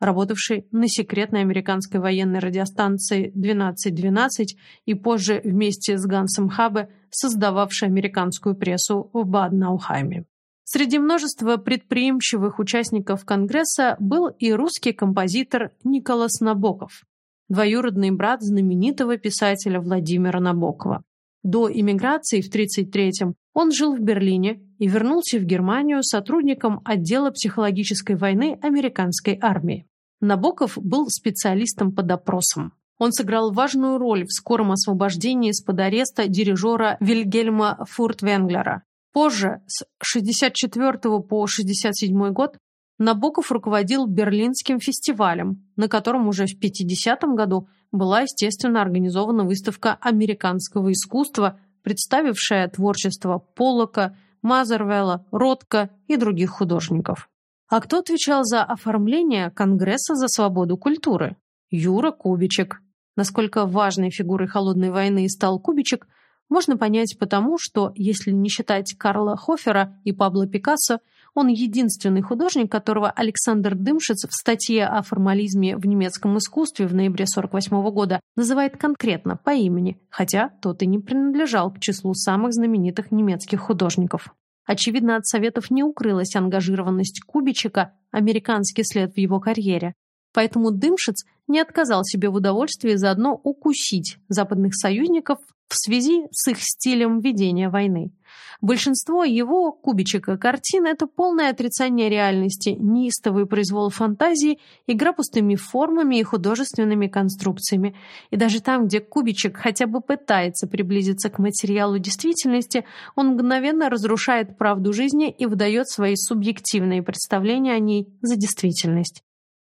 работавший на секретной американской военной радиостанции 1212 и позже вместе с Гансом Хабе создававший американскую прессу в Баднаухайме. Среди множества предприимчивых участников Конгресса был и русский композитор Николас Набоков, двоюродный брат знаменитого писателя Владимира Набокова. До иммиграции в 1933-м он жил в Берлине и вернулся в Германию сотрудником отдела психологической войны американской армии. Набоков был специалистом по допросам. Он сыграл важную роль в скором освобождении из-под ареста дирижера Вильгельма Фуртвенглера, Позже, с 64 по 67 год, Набоков руководил Берлинским фестивалем, на котором уже в 50 году была, естественно, организована выставка американского искусства, представившая творчество Поллока, Мазервелла, Ротко и других художников. А кто отвечал за оформление Конгресса за свободу культуры? Юра Кубичек. Насколько важной фигурой холодной войны стал Кубичек, можно понять потому, что, если не считать Карла Хофера и Пабло Пикассо, он единственный художник, которого Александр Дымшиц в статье о формализме в немецком искусстве в ноябре 1948 года называет конкретно по имени, хотя тот и не принадлежал к числу самых знаменитых немецких художников. Очевидно, от Советов не укрылась ангажированность Кубичика, американский след в его карьере. Поэтому Дымшиц не отказал себе в удовольствии заодно укусить западных союзников в связи с их стилем ведения войны. Большинство его кубичек картин – это полное отрицание реальности, неистовый произвол фантазии, игра пустыми формами и художественными конструкциями. И даже там, где кубичек хотя бы пытается приблизиться к материалу действительности, он мгновенно разрушает правду жизни и выдает свои субъективные представления о ней за действительность.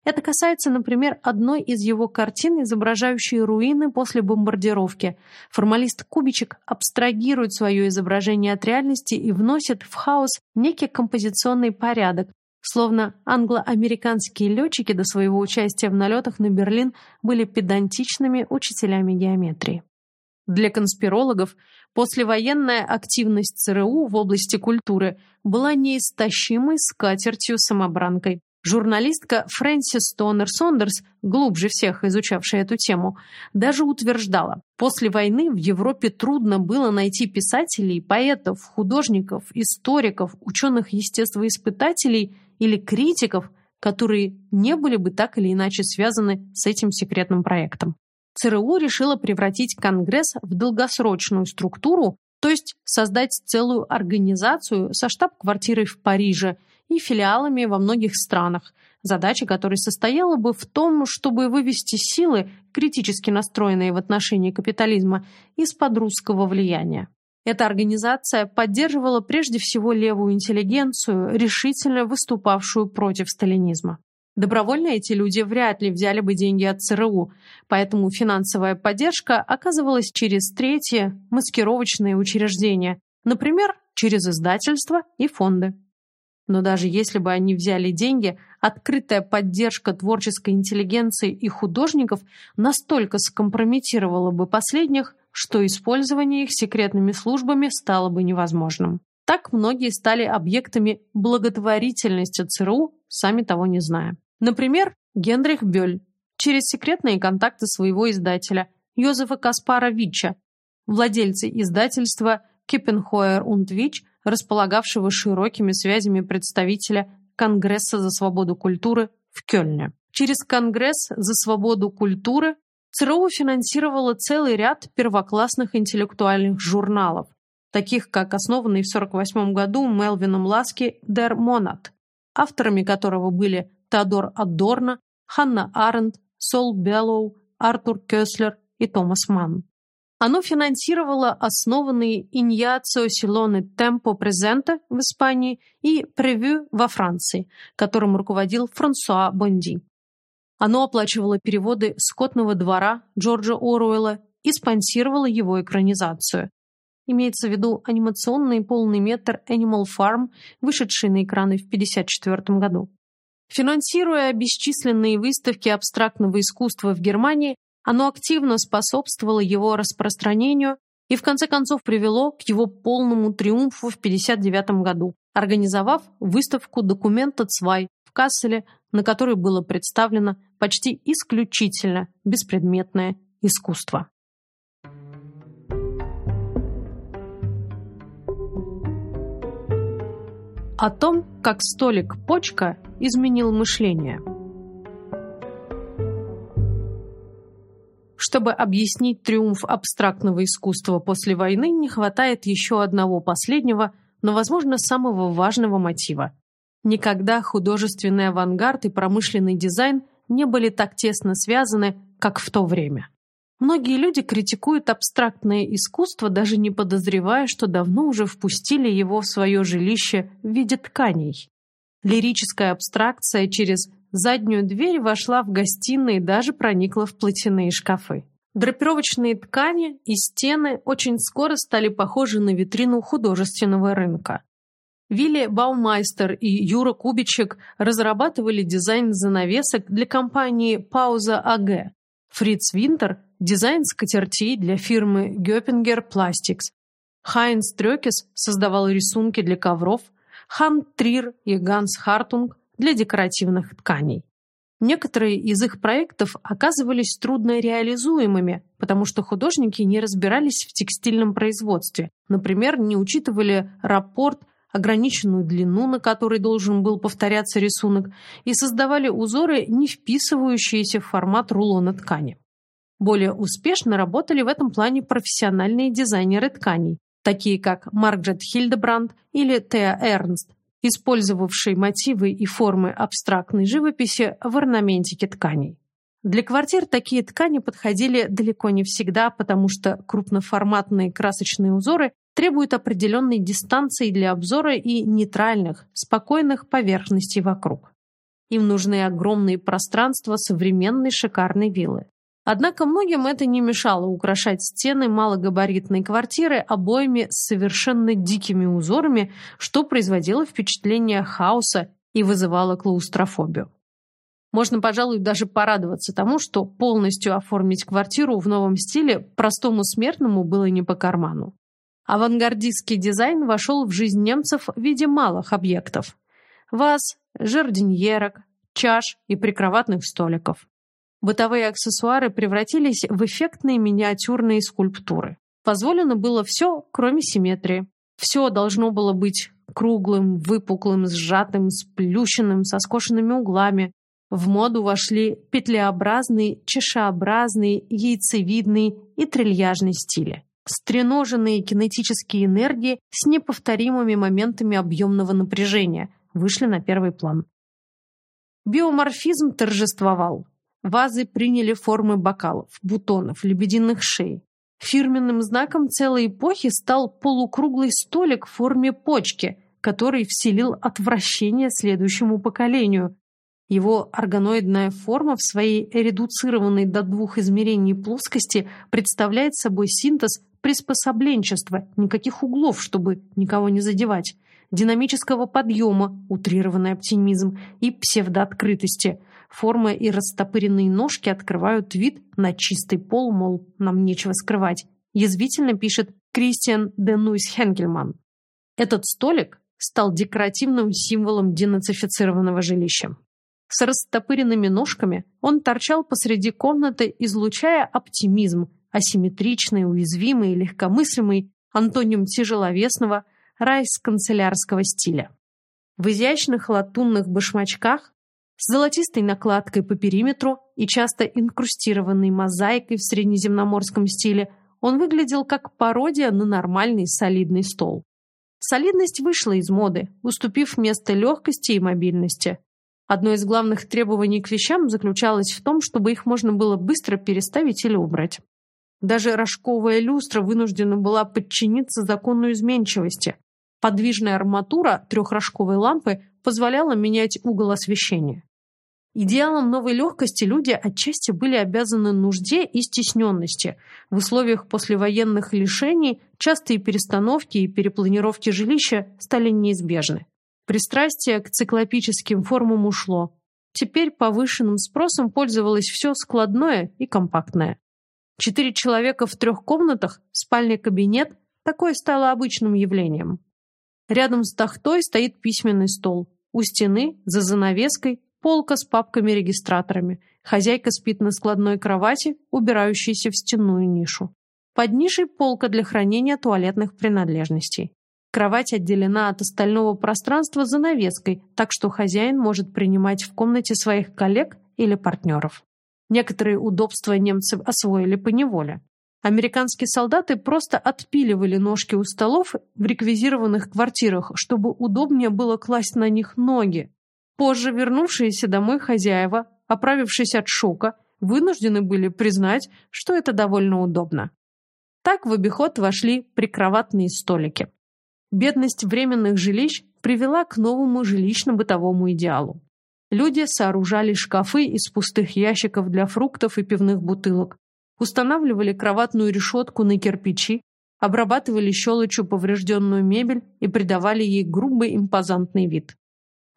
Это касается, например, одной из его картин, изображающей руины после бомбардировки. Формалист Кубичек абстрагирует свое изображение от реальности и вносит в хаос некий композиционный порядок, словно англо-американские летчики до своего участия в налетах на Берлин были педантичными учителями геометрии. Для конспирологов послевоенная активность ЦРУ в области культуры была неистощимой скатертью-самобранкой. Журналистка Фрэнсис Тонер Сондерс, глубже всех изучавшая эту тему, даже утверждала, после войны в Европе трудно было найти писателей, поэтов, художников, историков, ученых-естествоиспытателей или критиков, которые не были бы так или иначе связаны с этим секретным проектом. ЦРУ решила превратить Конгресс в долгосрочную структуру, то есть создать целую организацию со штаб-квартирой в Париже – и филиалами во многих странах, задача которой состояла бы в том, чтобы вывести силы, критически настроенные в отношении капитализма, из-под русского влияния. Эта организация поддерживала прежде всего левую интеллигенцию, решительно выступавшую против сталинизма. Добровольно эти люди вряд ли взяли бы деньги от ЦРУ, поэтому финансовая поддержка оказывалась через третье, маскировочные учреждения, например, через издательства и фонды. Но даже если бы они взяли деньги, открытая поддержка творческой интеллигенции и художников настолько скомпрометировала бы последних, что использование их секретными службами стало бы невозможным. Так многие стали объектами благотворительности ЦРУ, сами того не зная. Например, Генрих Бёль, через секретные контакты своего издателя Йозефа Каспара Вича, владельца издательства Киппенхойер und Вич, располагавшего широкими связями представителя Конгресса за свободу культуры в Кёльне. Через Конгресс за свободу культуры ЦРУ финансировало целый ряд первоклассных интеллектуальных журналов, таких как основанный в 1948 году Мелвином Ласки «Der Monat», авторами которого были Теодор Адорно, Ханна Арендт, Сол Беллоу, Артур Кёслер и Томас Манн. Оно финансировало основанные Иньяцио Силоне Tempo Presente в Испании и Preuves во Франции, которым руководил Франсуа Бонди. Оно оплачивало переводы «Скотного двора» Джорджа Оруэлла и спонсировало его экранизацию. Имеется в виду анимационный полный метр Animal Farm, вышедший на экраны в 1954 году. Финансируя бесчисленные выставки абстрактного искусства в Германии, оно активно способствовало его распространению и в конце концов привело к его полному триумфу в 1959 году, организовав выставку документа «Цвай» в Касселе, на которой было представлено почти исключительно беспредметное искусство. О том, как столик-почка изменил мышление. Чтобы объяснить триумф абстрактного искусства после войны, не хватает еще одного последнего, но, возможно, самого важного мотива. Никогда художественный авангард и промышленный дизайн не были так тесно связаны, как в то время. Многие люди критикуют абстрактное искусство, даже не подозревая, что давно уже впустили его в свое жилище в виде тканей. Лирическая абстракция через заднюю дверь вошла в гостиные и даже проникла в платяные шкафы. Драпировочные ткани и стены очень скоро стали похожи на витрину художественного рынка. Вилли Баумайстер и Юра Кубичек разрабатывали дизайн занавесок для компании «Пауза АГ». Фриц Винтер – дизайн скатертей для фирмы Гёппингер Plastics. Хайнс Трёкис создавал рисунки для ковров, Хан Трир и Ганс Хартунг для декоративных тканей. Некоторые из их проектов оказывались трудно реализуемыми, потому что художники не разбирались в текстильном производстве, например, не учитывали рапорт ограниченную длину, на которой должен был повторяться рисунок, и создавали узоры, не вписывающиеся в формат рулона ткани. Более успешно работали в этом плане профессиональные дизайнеры тканей, такие как Маргарет Хильдебранд или Теа Эрнст, использовавшие мотивы и формы абстрактной живописи в орнаментике тканей. Для квартир такие ткани подходили далеко не всегда, потому что крупноформатные красочные узоры требуют определенной дистанции для обзора и нейтральных, спокойных поверхностей вокруг. Им нужны огромные пространства современной шикарной виллы. Однако многим это не мешало украшать стены малогабаритной квартиры обоями с совершенно дикими узорами, что производило впечатление хаоса и вызывало клаустрофобию. Можно, пожалуй, даже порадоваться тому, что полностью оформить квартиру в новом стиле простому смертному было не по карману. Авангардистский дизайн вошел в жизнь немцев в виде малых объектов – ваз, жардиньерок, чаш и прикроватных столиков. Бытовые аксессуары превратились в эффектные миниатюрные скульптуры. Позволено было все, кроме симметрии. Все должно было быть круглым, выпуклым, сжатым, сплющенным, со скошенными углами, в моду вошли петлеобразный, чашеобразный, яйцевидный и трильяжный стили. Стреноженные кинетические энергии с неповторимыми моментами объемного напряжения вышли на первый план. Биоморфизм торжествовал. Вазы приняли формы бокалов, бутонов, лебединых шей. Фирменным знаком целой эпохи стал полукруглый столик в форме почки, который вселил отвращение следующему поколению, его органоидная форма в своей редуцированной до двух измерений плоскости представляет собой синтез приспособленчества, никаких углов, чтобы никого не задевать, динамического подъема, утрированный оптимизм и псевдооткрытости. Форма и растопыренные ножки открывают вид на чистый пол, мол, нам нечего скрывать. Язвительно пишет Кристиан де Нуйс Хенгельман. Этот столик стал декоративным символом денацифицированного жилища. С растопыренными ножками он торчал посреди комнаты, излучая оптимизм, асимметричный, уязвимый, легкомыслимый, антоним тяжеловесного, райс-канцелярского стиля. В изящных латунных башмачках, с золотистой накладкой по периметру и часто инкрустированной мозаикой в среднеземноморском стиле, он выглядел как пародия на нормальный солидный стол. Солидность вышла из моды, уступив место легкости и мобильности. Одно из главных требований к вещам заключалось в том, чтобы их можно было быстро переставить или убрать. Даже рожковая люстра вынуждена была подчиниться закону изменчивости. Подвижная арматура трехрожковой лампы позволяла менять угол освещения. Идеалом новой легкости люди отчасти были обязаны нужде и стесненности. В условиях послевоенных лишений частые перестановки и перепланировки жилища стали неизбежны. Пристрастие к циклопическим формам ушло. Теперь повышенным спросом пользовалось все складное и компактное. Четыре человека в трех комнатах, спальня-кабинет – такое стало обычным явлением. Рядом с тахтой стоит письменный стол. У стены, за занавеской, полка с папками-регистраторами. Хозяйка спит на складной кровати, убирающейся в стенную нишу. Под нишей полка для хранения туалетных принадлежностей. Кровать отделена от остального пространства занавеской, так что хозяин может принимать в комнате своих коллег или партнеров. Некоторые удобства немцы освоили по неволе. Американские солдаты просто отпиливали ножки у столов в реквизированных квартирах, чтобы удобнее было класть на них ноги. Позже вернувшиеся домой хозяева, оправившись от шока, вынуждены были признать, что это довольно удобно. Так в обиход вошли прикроватные столики. Бедность временных жилищ привела к новому жилищно-бытовому идеалу. Люди сооружали шкафы из пустых ящиков для фруктов и пивных бутылок, устанавливали кроватную решетку на кирпичи, обрабатывали щелочью поврежденную мебель и придавали ей грубый импозантный вид.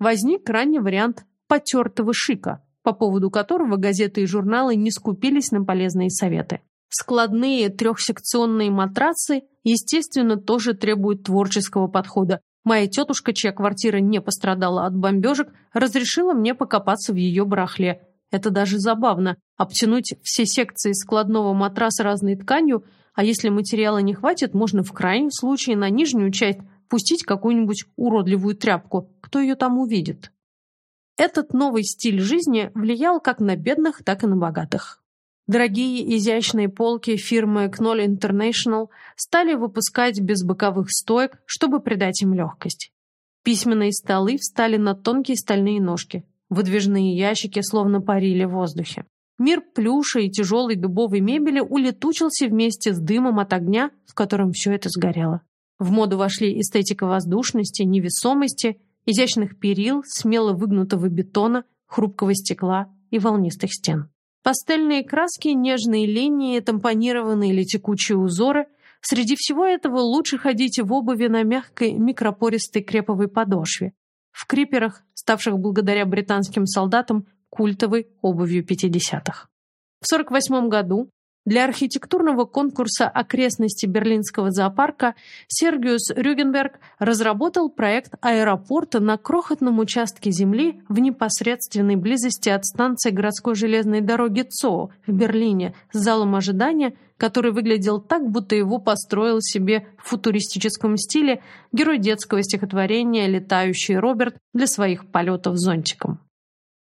Возник ранний вариант потертого шика, по поводу которого газеты и журналы не скупились на полезные советы. Складные трехсекционные матрацы, естественно, тоже требуют творческого подхода, Моя тетушка, чья квартира не пострадала от бомбежек, разрешила мне покопаться в ее барахле. Это даже забавно. Обтянуть все секции складного матраса разной тканью, а если материала не хватит, можно в крайнем случае на нижнюю часть пустить какую-нибудь уродливую тряпку. Кто ее там увидит? Этот новый стиль жизни влиял как на бедных, так и на богатых. Дорогие изящные полки фирмы Knoll International стали выпускать без боковых стоек, чтобы придать им легкость. Письменные столы встали на тонкие стальные ножки. Выдвижные ящики словно парили в воздухе. Мир плюша и тяжелой дубовой мебели улетучился вместе с дымом от огня, в котором все это сгорело. В моду вошли эстетика воздушности, невесомости, изящных перил, смело выгнутого бетона, хрупкого стекла и волнистых стен. Пастельные краски, нежные линии, тампонированные или текучие узоры. Среди всего этого лучше ходить в обуви на мягкой микропористой креповой подошве. В криперах, ставших благодаря британским солдатам культовой обувью 50-х. В 1948 году для архитектурного конкурса окрестности Берлинского зоопарка Сергиус Рюгенберг разработал проект аэропорта на крохотном участке земли в непосредственной близости от станции городской железной дороги ЦО в Берлине с залом ожидания, который выглядел так, будто его построил себе в футуристическом стиле герой детского стихотворения «Летающий Роберт» для своих полетов зонтиком.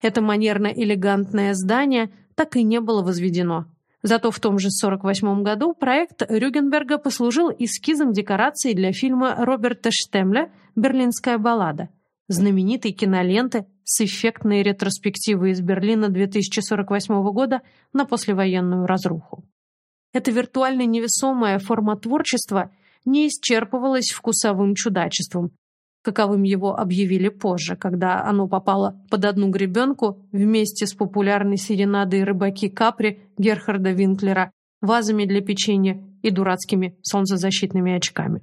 Это манерно-элегантное здание так и не было возведено. Зато в том же 1948 году проект Рюгенберга послужил эскизом декораций для фильма Роберта Штемля «Берлинская баллада», знаменитой киноленты с эффектной ретроспективой из Берлина 2048 года на послевоенную разруху. Эта виртуально невесомая форма творчества не исчерпывалась вкусовым чудачеством, каковым его объявили позже, когда оно попало под одну гребенку вместе с популярной серенадой рыбаки Капри Герхарда Винклера, вазами для печенья и дурацкими солнцезащитными очками.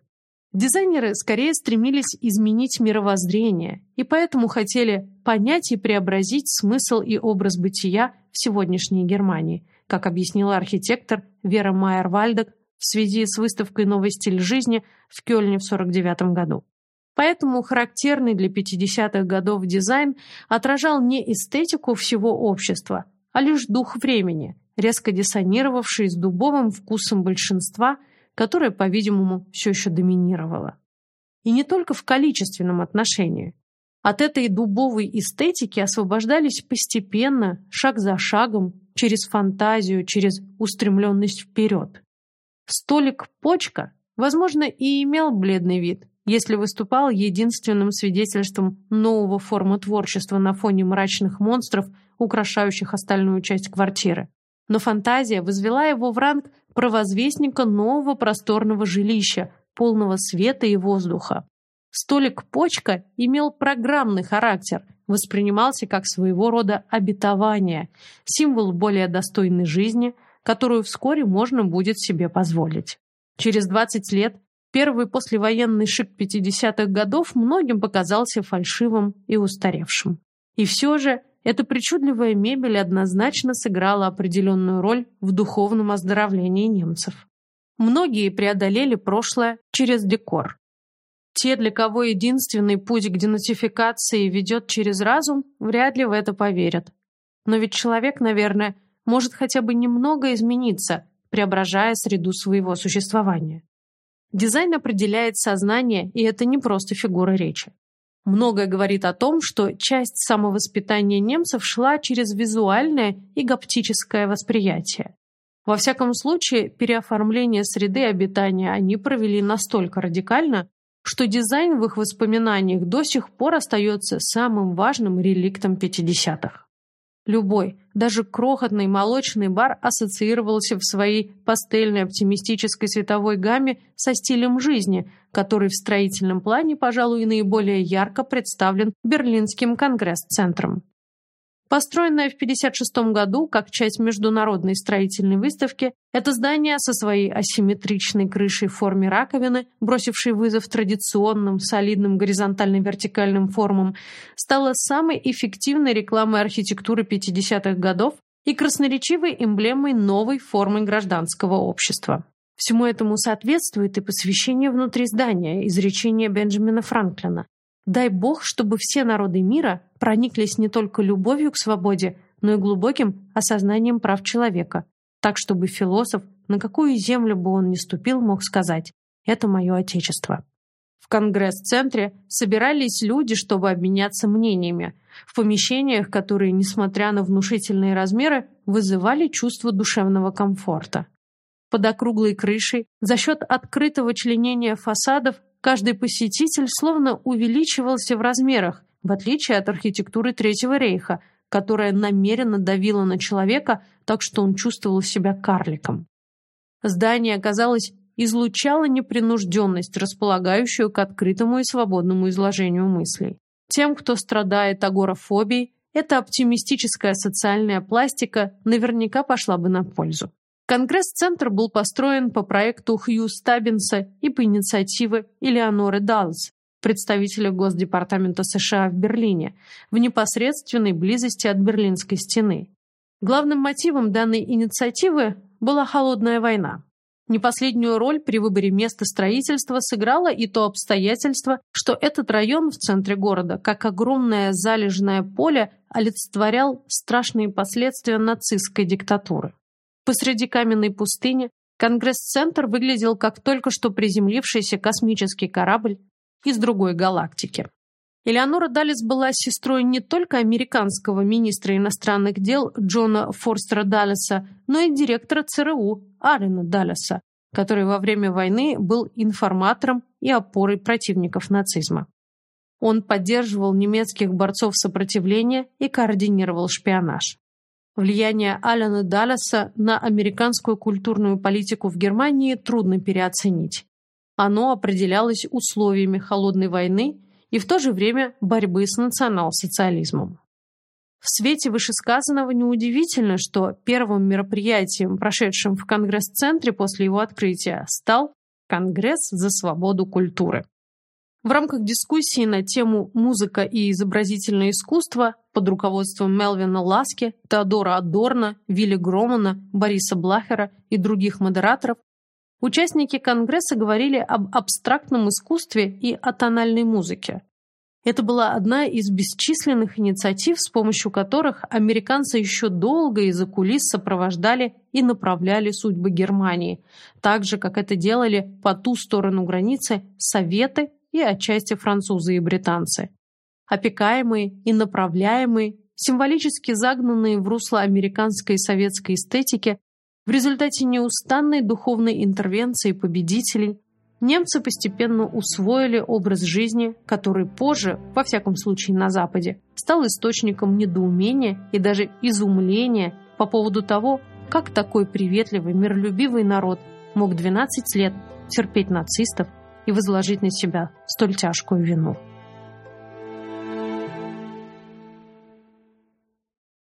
Дизайнеры скорее стремились изменить мировоззрение и поэтому хотели понять и преобразить смысл и образ бытия в сегодняшней Германии, как объяснила архитектор Вера Майер-Вальдек в связи с выставкой «Новый стиль жизни» в Кёльне в 1949 году. Поэтому характерный для 50-х годов дизайн отражал не эстетику всего общества, а лишь дух времени, резко диссонировавший с дубовым вкусом большинства, которое, по-видимому, все еще доминировало. И не только в количественном отношении. От этой дубовой эстетики освобождались постепенно, шаг за шагом, через фантазию, через устремленность вперед. Столик-почка, возможно, и имел бледный вид, если выступал единственным свидетельством нового формы творчества на фоне мрачных монстров, украшающих остальную часть квартиры. Но фантазия возвела его в ранг провозвестника нового просторного жилища, полного света и воздуха. Столик-почка имел программный характер, воспринимался как своего рода обетование, символ более достойной жизни, которую вскоре можно будет себе позволить. Через 20 лет Первый послевоенный шик 50-х годов многим показался фальшивым и устаревшим. И все же эта причудливая мебель однозначно сыграла определенную роль в духовном оздоровлении немцев. Многие преодолели прошлое через декор. Те, для кого единственный путь к денацификации ведет через разум, вряд ли в это поверят. Но ведь человек, наверное, может хотя бы немного измениться, преображая среду своего существования. Дизайн определяет сознание, и это не просто фигура речи. Многое говорит о том, что часть самовоспитания немцев шла через визуальное и гаптическое восприятие. Во всяком случае, переоформление среды обитания они провели настолько радикально, что дизайн в их воспоминаниях до сих пор остается самым важным реликтом 50-х. Любой, даже крохотный молочный бар ассоциировался в своей пастельной оптимистической цветовой гамме со стилем жизни, который в строительном плане, пожалуй, наиболее ярко представлен Берлинским конгресс-центром. Построенное в 1956 году как часть международной строительной выставки, это здание со своей асимметричной крышей в форме раковины, бросившей вызов традиционным солидным горизонтально-вертикальным формам, стало самой эффективной рекламой архитектуры 50-х годов и красноречивой эмблемой новой формы гражданского общества. Всему этому соответствует и посвящение внутри здания, изречение Бенджамина Франклина. Дай Бог, чтобы все народы мира прониклись не только любовью к свободе, но и глубоким осознанием прав человека, так чтобы философ, на какую землю бы он ни ступил, мог сказать «это мое отечество». В Конгресс-центре собирались люди, чтобы обменяться мнениями, в помещениях, которые, несмотря на внушительные размеры, вызывали чувство душевного комфорта. Под округлой крышей, за счет открытого членения фасадов, Каждый посетитель словно увеличивался в размерах, в отличие от архитектуры Третьего рейха, которая намеренно давила на человека, так что он чувствовал себя карликом. Здание, казалось, излучало непринужденность, располагающую к открытому и свободному изложению мыслей. Тем, кто страдает агорафобией, эта оптимистическая социальная пластика наверняка пошла бы на пользу. Конгресс-центр был построен по проекту Хью Стаббинса и по инициативе Элеоноры Даллс, представителя Госдепартамента США в Берлине, в непосредственной близости от Берлинской стены. Главным мотивом данной инициативы была холодная война. Не последнюю роль при выборе места строительства сыграло и то обстоятельство, что этот район в центре города, как огромное залежное поле, олицетворял страшные последствия нацистской диктатуры. Посреди каменной пустыни Конгресс-центр выглядел как только что приземлившийся космический корабль из другой галактики. Элеонора Даллес была сестрой не только американского министра иностранных дел Джона Форстера Даллеса, но и директора ЦРУ Алина Даллеса, который во время войны был информатором и опорой противников нацизма. Он поддерживал немецких борцов сопротивления и координировал шпионаж. Влияние Алана Далласа на американскую культурную политику в Германии трудно переоценить. Оно определялось условиями холодной войны и в то же время борьбы с национал-социализмом. В свете вышесказанного неудивительно, что первым мероприятием, прошедшим в Конгресс-центре после его открытия, стал Конгресс за свободу культуры. В рамках дискуссии на тему «Музыка и изобразительное искусство» под руководством Мелвина Ласки, Теодора Адорна, Вилли Громана, Бориса Блахера и других модераторов Участники Конгресса говорили об абстрактном искусстве и о тональной музыке. Это была одна из бесчисленных инициатив, с помощью которых американцы еще долго из-за кулис сопровождали и направляли судьбы Германии, так же, как это делали по ту сторону границы Советы и отчасти французы и британцы. Опекаемые и направляемые, символически загнанные в русло американской и советской эстетики, в результате неустанной духовной интервенции победителей немцы постепенно усвоили образ жизни, который позже, во всяком случае на Западе, стал источником недоумения и даже изумления по поводу того, как такой приветливый, миролюбивый народ мог 12 лет терпеть нацистов и возложить на себя столь тяжкую вину.